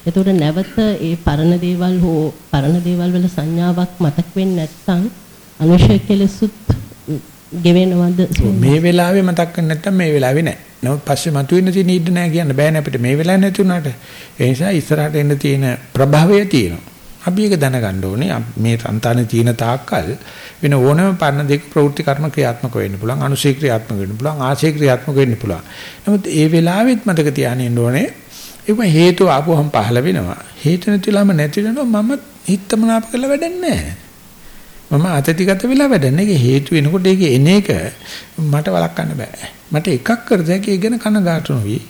එතකොට නැවත ඒ පරණ දේවල් හෝ පරණ දේවල් වල සංඥාවක් මතක් වෙන්නේ නැත්නම් අනුශය කෙලසුත් ගෙවෙනවද මේ වෙලාවේ මතක් කරන්නේ නැත්නම් මේ වෙලාවේ නැහැ. නමුත් පස්සේ මතුවෙන්න තියෙන ඉඩ නැහැ කියන්න බෑනේ අපිට මේ වෙලාවේ නැති වුණාට. ඒ නිසා ඉස්සරහට එන්න තියෙන ප්‍රභවය තියෙනවා. අපි ඒක දැනගන්න ඕනේ. මේ సంతානේ තියෙන තාක්කල් වෙන ඕනම පරණ දෙක ප්‍රවෘත්ති කර්ම ක්‍රියාත්මක වෙන්න පුළුවන්. අනුශේ ක්‍රියාත්මක වෙන්න පුළුවන්. ආශේ ක්‍රියාත්මක වෙන්න පුළුවන්. නමුත් ඒ වෙලාවෙත් මතක තියාගෙන ඉන්න ඕනේ. ඒක හේතු ආපුවම පහළ වෙනවා. හේතු නැතිලම නැති වෙනවා මම හිතමනාප කරලා වැඩක් නැහැ. මම අතතිගත වෙලා වැඩන්නේ. ඒක හේතු වෙනකොට ඒක එන එක මට වළක්වන්න බෑ. මට එකක් කරදැක ඒ ගැන කනගාටු නොවි.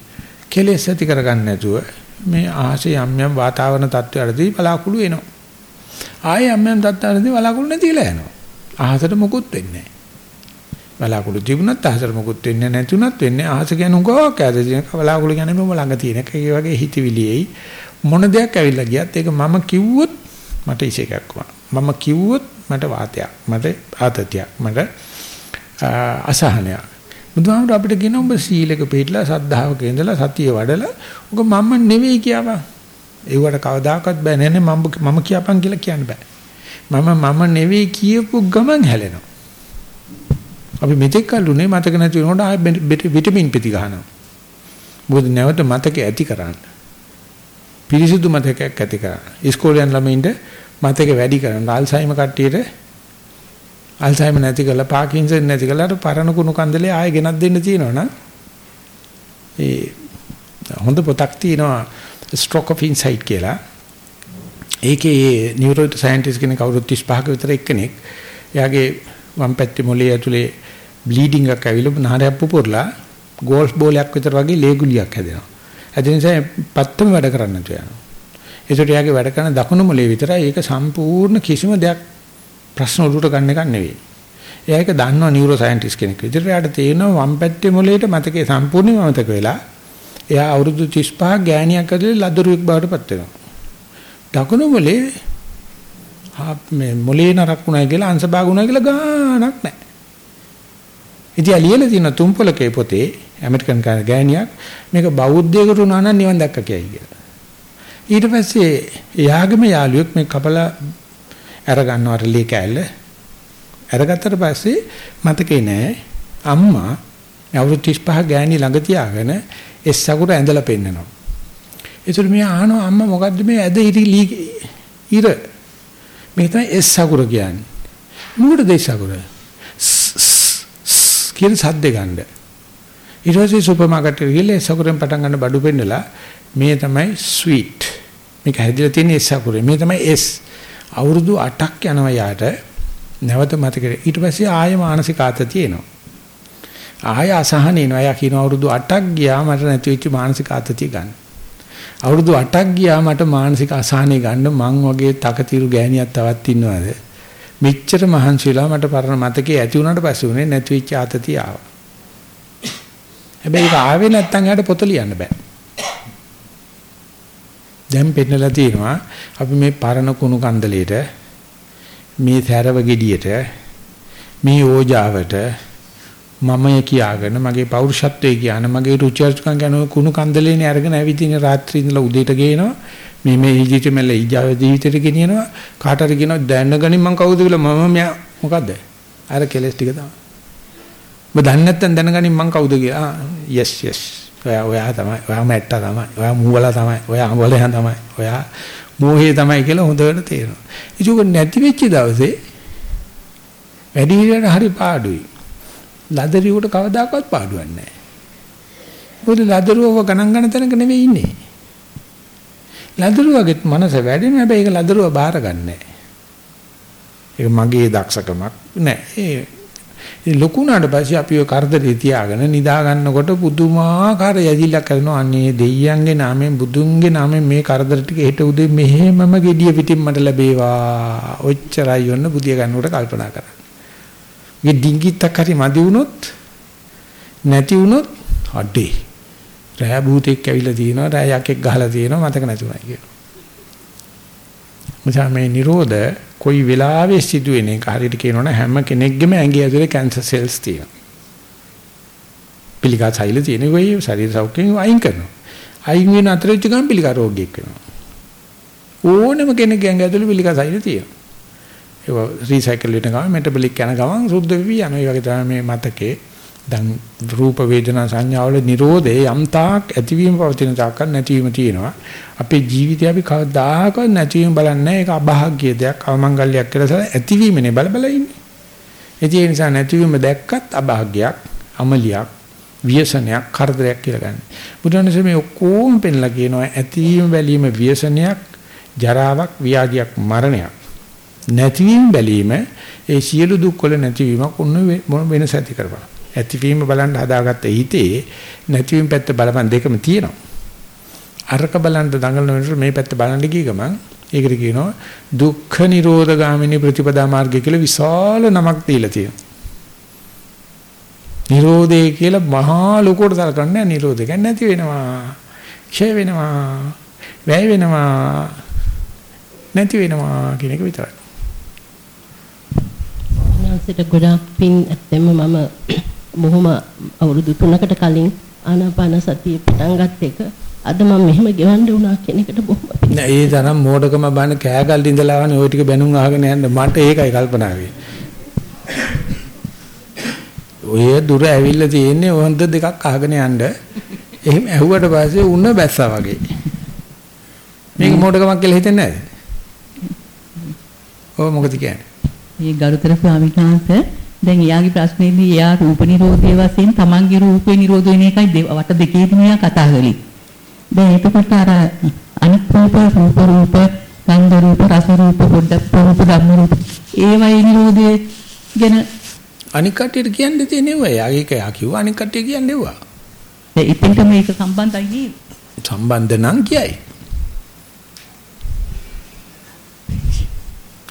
කෙලෙස් ඇති කරගන්න නැතුව මේ ආහසේ යම් යම් වාතාවරණ තත්ත්වවලදී බලාකුළු එනවා. ආයේ යම් යම් තත්ත්වවලදී බලාකුළු නැතිලා යනවා. ආහසට මොකුත් වෙන්නේ නැහැ. බලාකුළු තිබුණත් ආහසට මොකුත් වෙන්නේ නැතුණත් වෙන්නේ ආහස කියන උගෝක ඇද තියෙන බලාකුළු කියන්නේ මම ළඟ තියෙන එක. ඒ වගේ හිතවිලියේයි මොන දෙයක් ඇවිල්ලා ගියත් ඒක මම කිව්වොත් මට ඉසේකක් මම කිව්වොත් මට වාතයක් මට ආතතියක් මට අසහනයක්. බුදුහාමුදුර අපිට කියන ඔබ සීලක පිළිලා සද්ධාවක ඉඳලා සතිය වඩලා ඔක මම නෙවෙයි කියපන් ඒවට කවදාකවත් බෑ. නෑනේ මම මම කියපන් කියලා කියන්න බෑ. මම මම නෙවෙයි කියපු ගමන් හැලෙනවා. අපි මෙතෙක් කල්ුනේ මතක නැති වෙනකොට ආයෙ විටමින් පිටි ගන්නවා මොකද නැවත මතක ඇති කරන්න. පිරිසිදු මතකයක් ඇති කරන්න. ඉස්කෝලේ යන ළමයින්ට මතක වැඩි කරන්න අල්සයිමර් කට්ටියට අල්සයිමර් නැති කරලා පාකින්සන් නැති කරලා පරණ කුණු කන්දලේ ආයෙ ගෙනත් දෙන්න තියෙනවනම් ඒ හොඳ පොතක් තියෙනවා stroke of insight කියලා ඒකේ නියුරෝ සයන්ටිස්ට් කෙනෙක් කවුරුත් 35ක විතර එක්කෙනෙක් එයාගේ වම් පැත්තේ මොළයේ ඇතුලේ බ්ලීඩින්ග් එකක් ඇවිල්ලා නහරයක් පුපුරලා ගෝල්ෆ් බෝලයක් විතර වගේ ලේගුලියක් හැදෙනවා. ඒ නිසා පත්තම වැඩ කරන්න නැතුව යනවා. ඒකට යාගේ වැඩ කරන දකුණු මොලේ විතරයි ඒක සම්පූර්ණ කිසිම දෙයක් ප්‍රශ්න උඩට ගන්න එක නෙවෙයි. එයා ඒක දන්නවා නියුරෝ සයන්ටිස්ට් කෙනෙක් විදිහට. එයාට තේරෙනවා වම් පැත්තේ මොලේට මතකේ සම්පූර්ණයෙන්ම මතක වෙලා එයා අවුරුදු 35 ගෑණියක් ඇතුලේ ලදරුවෙක් බවට පත් වෙනවා. දකුණු මොලේ මේ මොලේ නරක් වුණා කියලා අංශභාග වුණා කියලා ගාණක් නැහැ. ඉතින් අලියලා තියෙන තුම්පලකේ පොතේ ඇමරිකන් ගෑණියක් මේක බෞද්ධයෙකුට උනා නම් නිවන් දැක්ක කියයි කියලා. ඊට පස්සේ එයාගේම යාළුවෙක් මේ කපලා අර ගන්නවට ලී කෑල්ල අරගත්තට පස්සේ මතකේ නෑ අම්මා අවුරුදු 35 ගෑණි ළඟ තියාගෙන එස් සකුර ඇඳලා පෙන්නනවා. ඒතර මේ අහනවා අම්මා මොකද්ද මේ ඇද ඉරි ලී ඉර මේ තමයි එස් සකුර කියන්නේ. මොකටද එස් සකුර? කියන සද්ද ගන්න. ඊට පස්සේ සුපර් මාකට් එකට ගිහලා එස් සකුරෙන් පටන් ගන්න බඩු පෙන්නලා මේ තමයි ස්වීට් මේක හැදිලා තියෙන S අකුරේ. මේ තමයි S. අවුරුදු 8ක් යනවා යාට. නැවත මතකෙ. ඊට පස්සේ ආය මානසික ආතතිය එනවා. ආය අසහන එනවා. යා කියන අවුරුදු 8ක් ගියා මට නැති වෙච්ච මානසික ආතතිය ගන්න. අවුරුදු 8ක් ගියා මට මානසික අසහනෙ ගන්න මං වගේ තකතිරු ගෑණියක් තවත් ඉන්නවද? මෙච්චර මහන්සිලා මට පරණ මතකේ ඇති වුණාට පස්සේ උනේ නැති වෙච්ච ආතතිය ආවා. හැබැයි ඒක ආවේ නැත්තම් යාට පොත ලියන්න බෑ. දැන් පෙන්නලා තියෙනවා අපි මේ පරණ කුණු කන්දලේට මේ සැරව ගෙඩියට මේ ඕජාවට මමය කියාගෙන මගේ පෞරුෂත්වයේ කියන මගේ රුචිර්චකම් කියන කුණු කන්දලේනේ අරගෙන ඇවිදින රාත්‍රී ඉඳලා උදේට ගේනවා. මේ මේ ජීවිතේ මෙල්ල ඉජාව ජීවිතේට ගෙනියනවා. කාට හරි කියනවා දැනගනින් මං කවුද කියලා මම මෙයා මොකද්ද? අර කෙලස් ටික තමයි. ඔබ දන්නේ නැත්නම් දැනගනින් මං කවුද කියලා. yes yes. ඔයා ඔයා තමයි ඔයා මැට්ටා තමයි ඔයා මූවලා තමයි ඔයා අඹලයා තමයි ඔයා මෝහේ තමයි කියලා හොඳට තේරෙනවා ඒක නැති වෙච්ච දවසේ වැඩි විදියට හරි පාඩුයි ලදරියට කවදාකවත් පාඩුවක් නැහැ. මොකද ලදරුවව ගණන් ගන්න තැනක නෙවෙයි ඉන්නේ. ලදරුවගෙත් මනස වැඩෙන හැබැයි ඒක ලදරුව බාර ගන්නෑ. ඒක මගේ දක්ෂකමක් නෑ. ඒ ලොකුණාට පස්සේ අපි ඔය කරදරේ තියාගෙන නිදා ගන්නකොට පුදුමාකාර යදිලක් කරනවා. අනේ දෙයියන්ගේ නාමයෙන් බුදුන්ගේ නාමයෙන් මේ කරදර ටික හෙට උදේ මෙහෙමම gediya පිටින් මට ලැබේවා. ඔච්චරයි යොන්න බුදිය ගන්නකොට කල්පනා කරා. මේ ඩිංගිත්තක් හරි මදි වුණොත් නැති වුණොත් අඩේ. රෑ භූතෙක් ඇවිල්ලා තියෙනවා රෑ යකෙක් ගහලා තියෙනවා මතක නැතුණයි කියනවා. මුචා මේ නිරෝධ කොයි වෙලාවෙ සිදුවෙන එක හරියට කියනවනේ හැම කෙනෙක්ගේම ඇඟේ ඇතුලේ කැන්සර් සෙල්ස් තියෙනවා. පිළිකා සෛල තියෙන වෙයි ශරීර සෞඛ්‍යයෙන් අයින් කරනවා. අයින් වෙන අතර වෙච්ච ගමන් පිළිකා රෝගියෙක් වෙනවා. ඕනම කෙනෙක්ගේ ඇඟ ඇතුලේ පිළිකා සෛල තියෙනවා. ඒක රීසයිකල් වෙන ගමන් මෙටබොලික් යන ගමන් සුද්ධ වෙවි යනවා. ඒ වගේ තමයි මේ මතකේ දැන් රූප වේදනා සංඥාවල Nirodhe යම් තාක් ඇතිවීම පවතින තාක් නැතිවීම තියෙනවා. අපේ ජීවිතය අපි කවදාකවත් නැතිවීම බලන්නේ ඒක අභාග්‍ය දෙයක් අවමංගල්‍යයක් කියලා ඇතිවීමනේ බල බල ඉන්නේ. ඒ නිසා නැතිවීම දැක්කත් අභාග්‍යයක් අමලියක් ව්‍යසනයක් කරදරයක් කියලා ගන්න. බුදුරජාණන්සේ මේ ඔක්කොම පෙන්ලා කියනවා ඇතිවීම බැලීම ව්‍යසනයක් ජරාවක් ව්‍යාධියක් මරණයක්. නැතිවීම බැලීම ඒ සියලු දුක් වල නැතිවීමක් උන්න වෙනස ඇති කරපන්. ඇතිවීම බලන්න හදාගත්ත හිතේ නැතිවීම පැත්ත බලපන් දෙකම තියෙනවා. අරක බලන්න දඟලන වෙනකොට මේ පැත්ත බලන්න ගිය ගමන් ඒකට කියනවා දුක්ඛ නිරෝධ ගාමිනී ප්‍රතිපදා මාර්ගය කියලා විශාල නමක් දීලා තියෙනවා. නිරෝධය කියලා මහා ලොකුවට සලකන්නේ නිරෝධය කියන්නේ නැති වෙනවා. ක්ෂය වෙනවා. වැය වෙනවා. නැති වෙනවා කියන එක විතරයි. වහන්සේට ගොඩාක් පින් ඇත්තෙම මම බොහොම අවුරුදු 3කට කලින් ආනාපාන සතිය පටන් ගත්ත එක අද මම මෙහෙම ගෙවන්න වුණා කියන එකට බොහොම නෑ ඒ තරම් මෝඩකම බාන කෑගල් ඉඳලා වනේ ওই ටික බැනුම් අහගෙන යන්න මට ඒකයි කල්පනා. ඔය දුර ඇවිල්ලා තියෙන්නේ හොඳ දෙකක් අහගෙන යන්න. එහෙම ඇහුවට පස්සේ උණ බැස්සා වගේ. මේක මෝඩකමක් කියලා හිතෙන්නේ නැද්ද? ඔව් මොකද කියන්නේ? මේ ගරුතර ස්වාමීන් වහන්සේ දැන් එයාගේ ප්‍රශ්නේදී එයා රූප නිරෝධයේ වශයෙන් තමන්ගේ රූපේ නිරෝධ වෙන එකයි වට දෙකේදීම එයා කතා කළේ. දැන් එතකොට අර අනිත් රූප රූප රූප ගන්ධ රූප රස රූප පොඩ්ඩක් රූප ධම්ම රූප ඒවයි නිරෝධයේ ගැන අනික් කට්ටියට කියන්න තියෙන්නේ ඒවා. යාගේ එක යා කිව්වා අනික් කට්ටිය කියන්නේ ඒවා. දැන් ඉතින්ට මේක සම්බන්ධයි නේද? සම්බන්ධ නම් කියයි.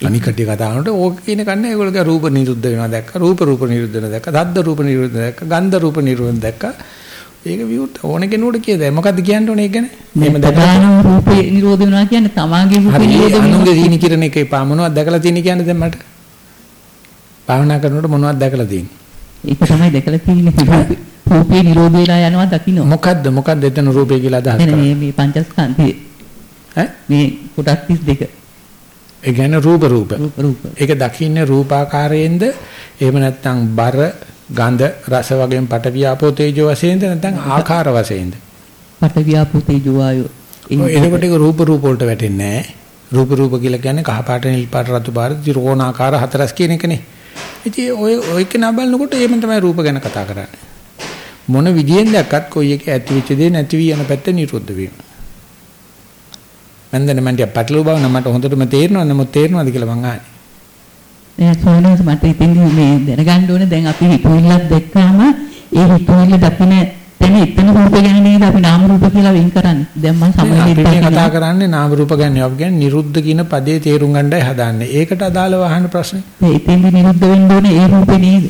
අනික් කට්ටිය කතා කරනකොට ඕක කියන කන්නේ ඒගොල්ලෝ රූප නිරුද්ධ වෙනවා දැක්ක රූප රූප නිරුද්ධ වෙනවා දැක්ක දද්ද රූප නිරුද්ධ දැක්ක ගන්ධ රූප නිරුද්ධ දැක්ක. ඒක විවුත් ඕන කෙනෙකුට කියද? මොකද්ද කියන්න ඕනේ ඒක ගැන? මෙහෙම දැකලා රූපේ නිරෝධ වෙනවා කියන්නේ තමාගේ රූපේ නිරෝධ වෙනවා. අනුන්ගේ සීනි කිරණ එක එපා මොනවද දැකලා තියෙන්නේ කියන්නේ දැන් මට? භාවනා කරනකොට මොනවද දැකලා තියෙන්නේ? ඒක තමයි දැකලා තියෙන්නේ. රූපේ නිරෝධ වෙලා යනවා දකින්න? මොකද්ද මොකද්ද එතන රූපේ කියලා අදහස් කරන්නේ මේ මේ පංචස්කන්ධය ඈ? මේ කොටස් 32 ඒ කියන්නේ රූප රූප. ඒක දකින්නේ රූපාකාරයෙන්ද එහෙම නැත්නම් බර ගඳ රස වගේම පටවියාපෝ තේජෝ වශයෙන්ද නැත්නම් ආකාර වශයෙන්ද? පටවියාපෝ තේජෝ ආයෝ. එනකොට ඒක රූප රූප වලට වැටෙන්නේ නැහැ. රූප රූප කියලා කියන්නේ කහ පාට නිල් පාට රතු පාට ත්‍රිකෝණාකාර හතරස් කියන එකනේ. ඉතින් ඔය ඔය කෙනා බලනකොට එහෙම තමයි රූප ගැන කතා කරන්නේ. මොන විදියෙන් දැක්කත් කොයි එක ඇති වෙච්ච දේ නැති වී යන පැත්ත නිරුද්ධ වීම. මම දැන් මම ටික පැටලුව බව නම් මට හොඳටම තේරෙනවා නමුත් තේරෙනවද කියලා මං අහන්නේ. එයා සෝනස් මට ඉතින් මේ දැනගන්න ඕනේ දැන් අපි හිතුවිල්ලක් දැක්කාම ඒ හිතුවිල්ල දකින දැන් එතන රූප ගැන නේද අපි නාම රූප කියලා වෙන් කරන්නේ. දැන් මම සමහරවිට මේ කතා කරන්නේ නාම රූප ගැන අපි කියන්නේ නිරුද්ධ කියන පදේ තේරුම් ගන්නයි හදාන්නේ. ඒකට අදාළව අහන ප්‍රශ්නේ. එතෙන්දි නිරුද්ධ වෙන්න ඕනේ ඒ රූපේ නේද?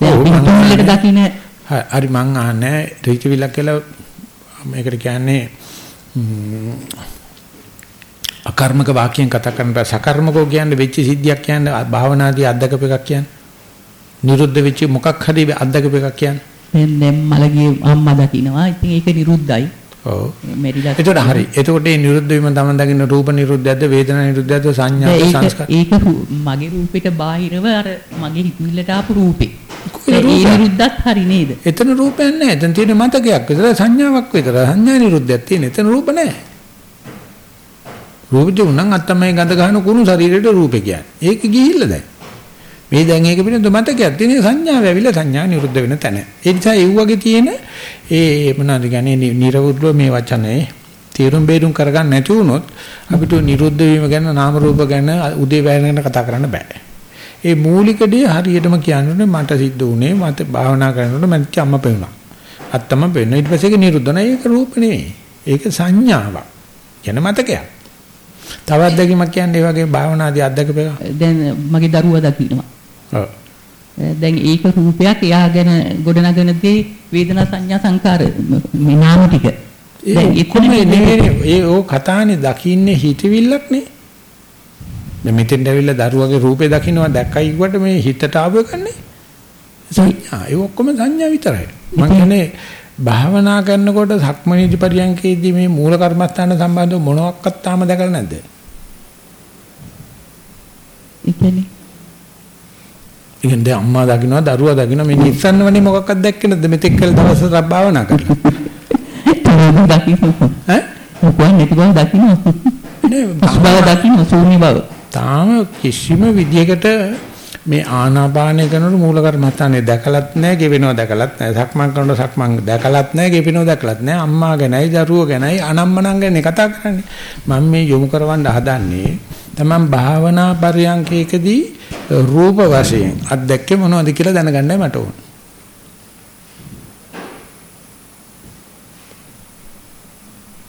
දැන් අපි අහන්නේ. දකින්න හරි මං අහන්නේ රීතිවිලක් කියලා මේකට කියන්නේ අකර්මක වාක්‍යයෙන් කතා කරන බෑ. සකර්මකෝ කියන්නේ වෙච්ච සිද්ධියක් කියන්නේ භාවනාදී අත්දකප එකක් කියන්නේ. නිරුද්ධ වෙච්ච මොකක් හරි අත්දකප එකක් කියන්නේ. දැන් දැන් මලගේ අම්මා දකින්නවා. ඉතින් ඒක නිරුද්ධයි. ඔව්. මෙරිලා එතකොට හරි. එතකොට මේ නිරුද්ධ වීම තමයි දකින්න රූප නිරුද්ධයක්ද වේදනා නිරුද්ධයක්ද ඒක සංස්කාර? ඒක මගේ රූපෙට බාහිරව අර මගේ හිතවිල්ලට ආපු රූපේ. ඒ? නිරුද්ධත් හරි නේද? එතන රූපයක් නැහැ. එතන තියෙන මතකයක්. විතර සංඥාවක් විතර සංඥා නිරුද්ධයක් තියෙන එතන රූප නැහැ රූප දුන්නන් අත්තමයි ගඳ ගන්න කුණු ශරීරයට රූපේ කියන්නේ ඒක ගිහිල්ලා දැන් මේ දැන් ඒක පිළිබඳ මතකයක් තියෙන සංඥාව ඇවිල්ලා සංඥා නිරුද්ධ වෙන තැන ඒ නිසා ඒ වගේ තියෙන ඒ මොනවද කියන්නේ නි- නිර්වෘද්ධ මේ වචනේ තීරුම් බේරුම් කරගන්න නැති වුණොත් අපිට නිරුද්ධ වීම ගැන නාම රූප ගැන උදේ වැය ගැන කතා කරන්න බෑ ඒ මූලික දේ හරියටම කියන්නේ මට සිද්ධ වුණේ මට භාවනා කරනකොට මට අම්ම පෙනුණා. අත්තම පෙනුණා. ඊට පස්සේ ඒක නිරුද්ධ නැහැ. ඒක රූප නෙවෙයි. ඒක සංඥාවක්. කියන මතකයක්. තව අත්දැකීමක් කියන්නේ ඒ වගේ භාවනාදී අත්දැකපේක. දැන් මගේ දරුවා දකින්නවා. ඔව්. දැන් ඒක රූපයක් එයා ගැන ගොඩනගන දේ වේදනා සංඥා සංකාර මේ නාම ටික. දැන් ඒ එතන කොහොමද නෙවෙයි ඒ ඕ කතානේ දකින්නේ හිතවිල්ලක් නේ. දැන් මෙතෙන්ට ඇවිල්ලා දරුවගේ රූපේ දකින්නවා දැක්කයි කිව්වට මේ හිතට ආව එකනේ. සංඥා ඒ ඔක්කොම සංඥා විතරයි. මම කියන්නේ භාවනා කරනකොට සක්මනීති පරියන්කේදී මේ මූල කර්මස්ථාන සම්බන්ධව මොනවත් තාම දැකලා නැද්ද? කියන්නේ ඉතින් දැන් අම්මා දකින්නවා දරුවා දකින්නවා මේ නිස්සන්නවනේ මොකක්වත් දැක්කේ නැද්ද මෙතෙක් කල දවස් හතරක් භාවනා කරලා. තවම දකින්න. ඈ? මොකක්ද බව දකින්න. නේ අසුබව දකින්න ශූන්‍ය බව. තාම කිසිම විදියකට මේ ආනාපානය කරනකොට මූල කර්මස්ථානේ දැකලත් නැහැ, ගෙවෙනවා දැකලත් නැහැ. සක්මන් කරනකොට සක්මන් දැකලත් නැහැ, ගෙවෙනවා දැකලත් නැහැ. අම්මා ගැනයි, දරුවෝ ගැනයි, අනම්මනම් ගැන කතා කරන්නේ. මම මේ යොමු කරවන්න හදන්නේ තමන් භාවනා පරියන්කේකදී රූප වශයෙන් අත්දැක්කේ මොනවද කියලා දැනගන්නයි මට ඕන.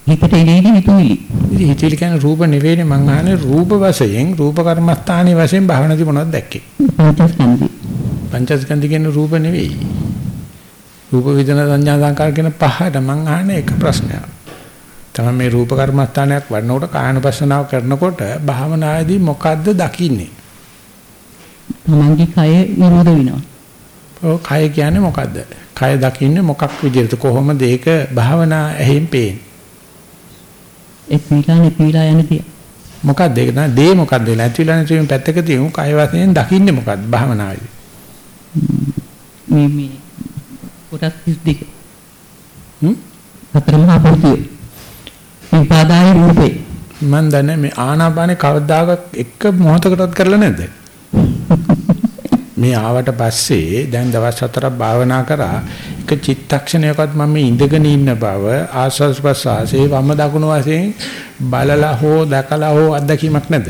හිතට එන්නේ හිතුවිලි. ඉතින් හිතවිලි කියන්නේ රූප නෙවෙයිනේ මං අහන්නේ රූප වශයෙන් රූප කර්මස්ථානයේ වශයෙන් භාවනාදී මොනවද දැක්කේ? පංචස්කන්ධය. පංචස්කන්ධ කියන්නේ රූප නෙවෙයි. රූප වේදනා සංඥා සංකාර කියන පහට මං අහන්නේ එක ප්‍රශ්නයක්. තමයි මේ රූප කර්මස්ථානයක් වඩනකොට කායනුපස්සනාව කරනකොට භාවනාදී මොකද්ද දකින්නේ? තමන්ගේ කය නිරෝධ වෙනවා. ඔව් කය කියන්නේ මොකද්ද? කය දකින්නේ මොකක් විදිහට කොහොමද ඒක භාවනා ඇහෙන් පේන්නේ? ඒ පීලා නෙපීලා යන දේ. මොකද්ද ඒක තමයි දේ මොකද්ද නැතිලා නැති වෙන පැත්තක තියමු කය වශයෙන් දකින්නේ මොකද්ද භාවනාවේදී? මේ මේ කොටස් 32. හ්ම්? හතර මහා භූතය. උපාදාය රූපේ. මම දන්නේ මේ ආනාපානේ කවදාකවත් එක මොහොතකටවත් කරලා නැද්ද? මේ ආවට පස්සේ දැන් දවස් හතරක් භාවනා කරා එක චිත්තක්ෂණයකවත් මම ඉඳගෙන ඉන්න බව ආස්වාස් ප්‍රසආසේ වම දකුණු වශයෙන් බලලා හෝ දැකලා හෝ අත්දැකීමක් නැද්ද?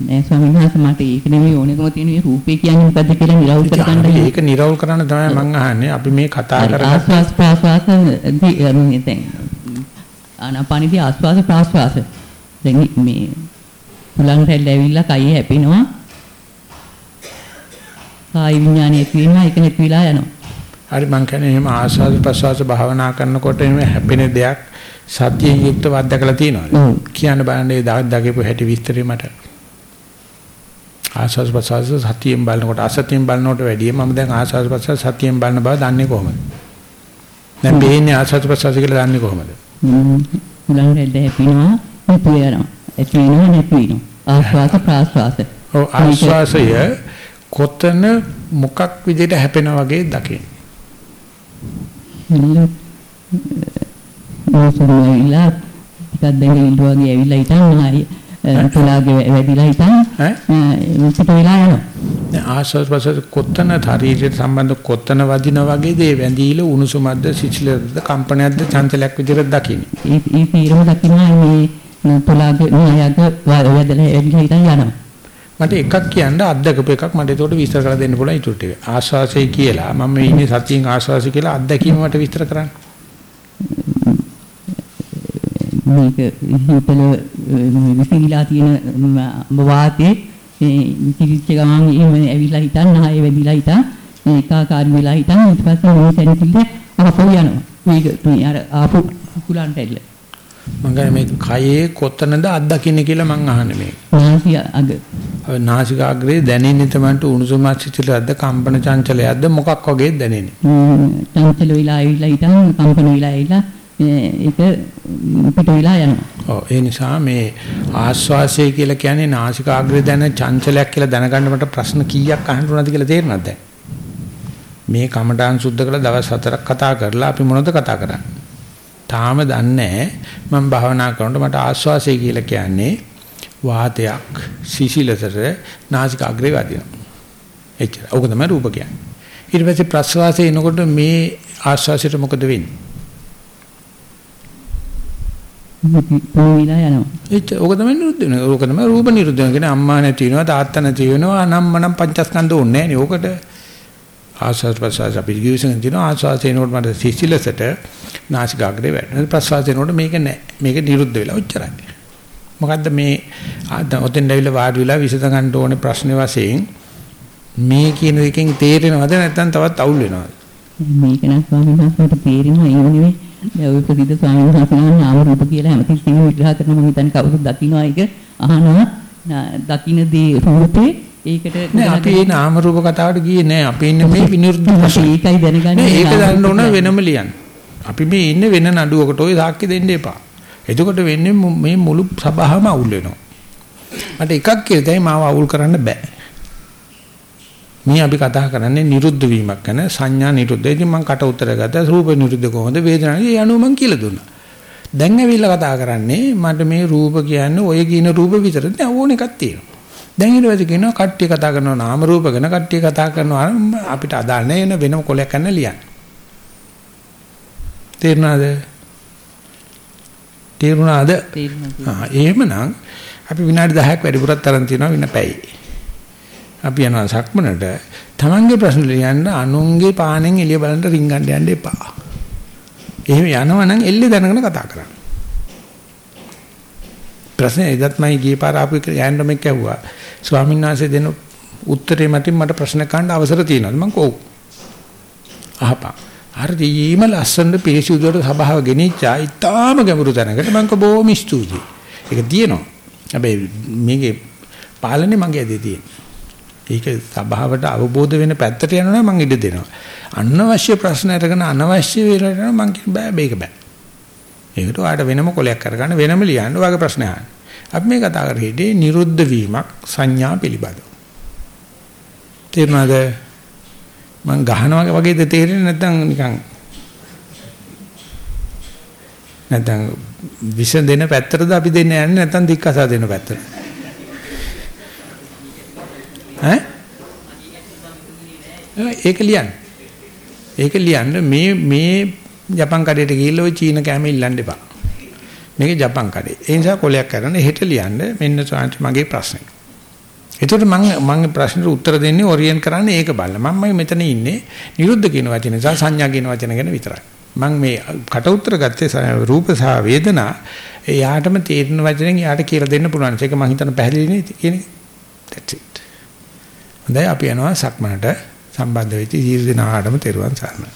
නෑ ස්වාමීන් වහන්සේ මට ඒක නෙමෙයි ඕනෙකම තියෙන මේ රූපේ කියන්නේ මොකද්ද කියලා නිරවුල් කරගන්න. ඒක නිරවුල් කරන්න තමයි මම අහන්නේ. අපි මේ කතා කරගෙන ආස්වාස් මේ දැන් ආනාපානදී ආස්වාස ප්‍රාස්වාස. දැන් මේ පුලන් රැල්ල ඇවිල්ලා කය හැපෙනවා. කාය විඥානය කියනවා ඒක නැතිලා යනවා. හරි මං කියන්නේ එහෙම ආස්වාද ප්‍රසවාස භාවනා කරනකොට එහෙම හැපෙන දෙයක් සතියෙන් යුක්තව අත්දකලා තියෙනවද? ඔව්. කියන්න බලන්න ඒ දකිපු හැටි විස්තරේ මට. ආස්වාද ප්‍රසවාස සතියෙන් බලනකොට අසතියෙන් බලනකොට වැඩිය මම දැන් ආස්වාද ප්‍රසවාස සතියෙන් බලන බව දන්නේ කොහොමද? දැන් මේන්නේ ආස්වාද ප්‍රසවාස කියලා දන්නේ කොහොමද? පුලන් රැල්ල හැපෙනවා නැති වෙනවා. ඇති වෙනවා නැති වෙනවා. ආස්වාස ප්‍රාස්වාස. ඔව් ආස්වාසය කොතන මොකක් විදිහට හැපෙනා වගේ දකින්න. ඇවිල්ලා ටිකක් දැන් ඉල්ල වගේ ඇවිල්ලා හිටන් ආයි තුලාගේ වැඩිලා හිටන් ඈ වෙලා යනවා. දැන් ආස්වාද ප්‍රසවාස කොතන ශරීරයට සම්බන්ධ කොතන වදින වගේ දේ වැඳීල උණුසුමක්ද සිසිලද කම්පනයක්ද චංචලයක් විදිහට දකින්න. ඒ ඒ පීරම දකින්නවා මේ තුලාගේ නායක වැඩිලා ඇවිල්ලා හිටන් යනවා. මට එකක් කියන්න අත්දකපු එකක් මට ඒකට විස්තර කරලා දෙන්න පුළුවන් ඊටු ටික. ආස්වාසය කියලා මම මේ ඉන්නේ සතියෙන් ආස්වාසය කියලා අත්දැකීම මට විස්තර කරන්න. මේක හිතල විසිරීලා තියෙන වාතයේ කිරිච්ච ගමන් එහෙම ඇවිල්ලා හිටන් ආයෙ වැදිලා හිටන් ඒකාකාරී වෙලා හිටන් ඊට පස්සේ මේ සැනසෙල්ල ආපහු යනවා. මේක මේ අර ආපහු කුකුලන්ට ඇල්ල. මම කියන්නේ මේ කයේ කොතනද අත්දකින්නේ කියලා මං අහන්නේ මේ. නාසිය අග. නාසිකාග්‍රේ දැනෙන්නේ තමන්ට උණුසුමක් සිතිලක්ද කම්පන චංචලයක්ද මොකක් වගේ දැනෙන්නේ? චංචල වෙලා ඇවිල්ලා හිටන් කම්පන වෙලා ඇවිල්ලා ඒක පිට වෙලා යනවා. ඔව් ඒ නිසා මේ ආස්වාසය කියලා කියන්නේ නාසිකාග්‍රේ දැන චංචලයක් කියලා දැනගන්න මට ප්‍රශ්න කීයක් අහන්න උනද කියලා තේරෙනවද දැන්? මේ කමඨාන් සුද්ධ කළා දවස් හතරක් කතා කරලා අපි මොනවද කතා කරන්නේ? තාම දන්නේ මම භාවනා කරනකොට මට ආස්වාසය කියලා කියන්නේ වාතයක් සිසිලතර නාසිකාග්‍රේ වදිනවා. එච්චර. ඕක තමයි රූප කියන්නේ. ඊට පස්සේ ප්‍රස්වාසය එනකොට මේ ආස්වාසයට මොකද වෙන්නේ? පොවිලා යනවා. එච්ච ඕක තමයි නිරුද්ධ වෙනවා. ඕක තමයි රූප නිරුද්ධ වෙනවා. කියන්නේ අම්මා නැති වෙනවා, තාත්තා නැති වෙනවා, අනම්මනම් පංචස්කන්ධ ඕනේ නැහැ නේ. ඕකට ආස්වාද ප්‍රසවාස අපි ගිවිසෙන් දිනවා ආස්වාද එනකොට මට සිසිලසට නාසිකාග්‍රේ වැටෙනවා. ප්‍රසවාස එනකොට මේක නැහැ. මේක නිරුද්ධ වෙලා ඔච්චරයි. මොකද්ද මේ ඔතෙන් ඇවිල්ලා වාඩි වෙලා විසඳ ගන්න ඕනේ ප්‍රශ්නේ වශයෙන් මේ කියන එකෙන් තේරෙනවද නැත්නම් තවත් අවුල් වෙනවද? මේක නම් ස්වාමීන් වහන්සේට තේරෙනවා ඒ නෙවෙයි. දැන් ඔය ප්‍රසිද්ධ ස්වාමීන් වහන්සේලා නාම රූප කියලා හැමතිස්සෙම විග්‍රහ කරන මම හිතන්නේ කවුරුත් දකින්නවා ඒක. අහනවා. දකින්න රූපේ ඒකට නෑ අපි මේ නාම රූප කතාවට ගියේ නෑ. අපි ඉන්නේ මේ විනිර්ද ඒකයි දැනගන්නේ ඒක ගන්න ඕන වෙනම ලියන්න. අපි මේ ඉන්නේ වෙන නඩුවකට. ওই සාක්ෂි දෙන්න එපා එතකොට වෙන්නේ මේ මුළු සභාවම අවුල් වෙනවා මට එකක් කියලා තමයි මාව අවුල් කරන්න බෑ මේ අපි කතා කරන්නේ නිරුද්ධ වීමක් ගැන සංඥා නිරුද්ධ. ඉතින් මම කට උතර ගත්තා රූප නිරුද්ධ කොහොමද වේදනාව ඒ අනුව මම කියලා දුන්නා. දැන් ඇවිල්ලා කතා කරන්නේ මට මේ රූප කියන්නේ ඔය කියන රූප විතරද නෑ ඕන එකක් තියෙනවා. දැන් ඊට පස්සේ කියනවා කට්ටිය කතා කරනවා නාම රූප ගැන කට්ටිය කතා කරනවා අපිට අදාළ නැහැ වෙනම කොලයක් ගන්න ලියන්න. තේරුණාද? තේරුණාද? ආ එහෙමනම් අපි විනාඩි 10ක් වැඩිපුරක් තරම් තියනවා වින පැයි. අපි යනවා සක්මනට තමන්ගේ ප්‍රශ්න ලියන්න අනුන්ගේ පානෙන් එළිය බලන්න රින්ගන්න යන්න එපා. එහෙම යනවනම් එල්ලේ දැනගෙන කතා කරන්න. ප්‍රශ්නේ එදත් මම ගියේ පාර ආපු යන්න මේක ඇහුවා. ස්වාමීන් වහන්සේ දෙන උත්තරේ මතින් මට ප්‍රශ්න ගන්න අවසර තියෙනවද? මම කොහොම අහපන්. හරියම ලස්සන පිරිසිදුවට සභාව ගෙනිච්චා ඉතාම ගැඹුරු තැනකට මම බොහොම ස්තුතියි. ඒක තියෙනවා. හැබැයි මේකේ පාලනේ මගේ ඇදේ තියෙනවා. ඒක සභාවට අවබෝධ වෙන පැත්තට යනවා මම ඉඩ දෙනවා. අනවශ්‍ය ප්‍රශ්න අරගෙන අනවශ්‍ය වෙලට මම කියන බෑ මේක බෑ. ඒකට ඔයාලට වෙනම කොලයක් කරගන්න වෙනම ලියන්න ඔයාගේ ප්‍රශ්න අහන්න. අපි මේ කතා කරන්නේ නිරුද්ධ වීමක් සංඥා පිළිබඳව. තේරුණාද? මං ගහනවා වගේද තේරෙන්නේ නැත්නම් නිකන් නැත්නම් විෂ දෙන පැත්තටද අපි දෙන්න යන්නේ නැත්නම් දික්කසා දෙන පැත්තට? ඈ ඒක ලියන්න. ඒක ලියන්න මේ මේ ජපන් කඩේට ගිහිල්ලා ওই චීන කෑම ඉල්ලන්න එපා. මේක ජපන් කඩේ. ඒ නිසා කොලයක් කරන්න හෙට ලියන්න මෙන්න සාන්ති මගේ ප්‍රශ්නේ. එතකොට මම මම ප්‍රශ්නෙට උත්තර දෙන්නේ ඔරියන්ට් කරන්නේ ඒක බලලා. මම මෙතන ඉන්නේ නිරුද්ධ කියන වචනේ සහ සංඥා කියන වචන ගැන විතරයි. මම මේ කට උත්තර ගත්තේ රූප සහ වේදනා එයාටම තේරෙන වචනෙන් එයාට කියලා දෙන්න පුළුවන්. ඒක මම හිතන පැහැදිලි නේ කියන්නේ. That's it. හොඳයි අපි යනවා සක්මනට සම්බන්ධ වෙච්ච දීර්ඝ දිනාටම තෙරුවන් සරණයි.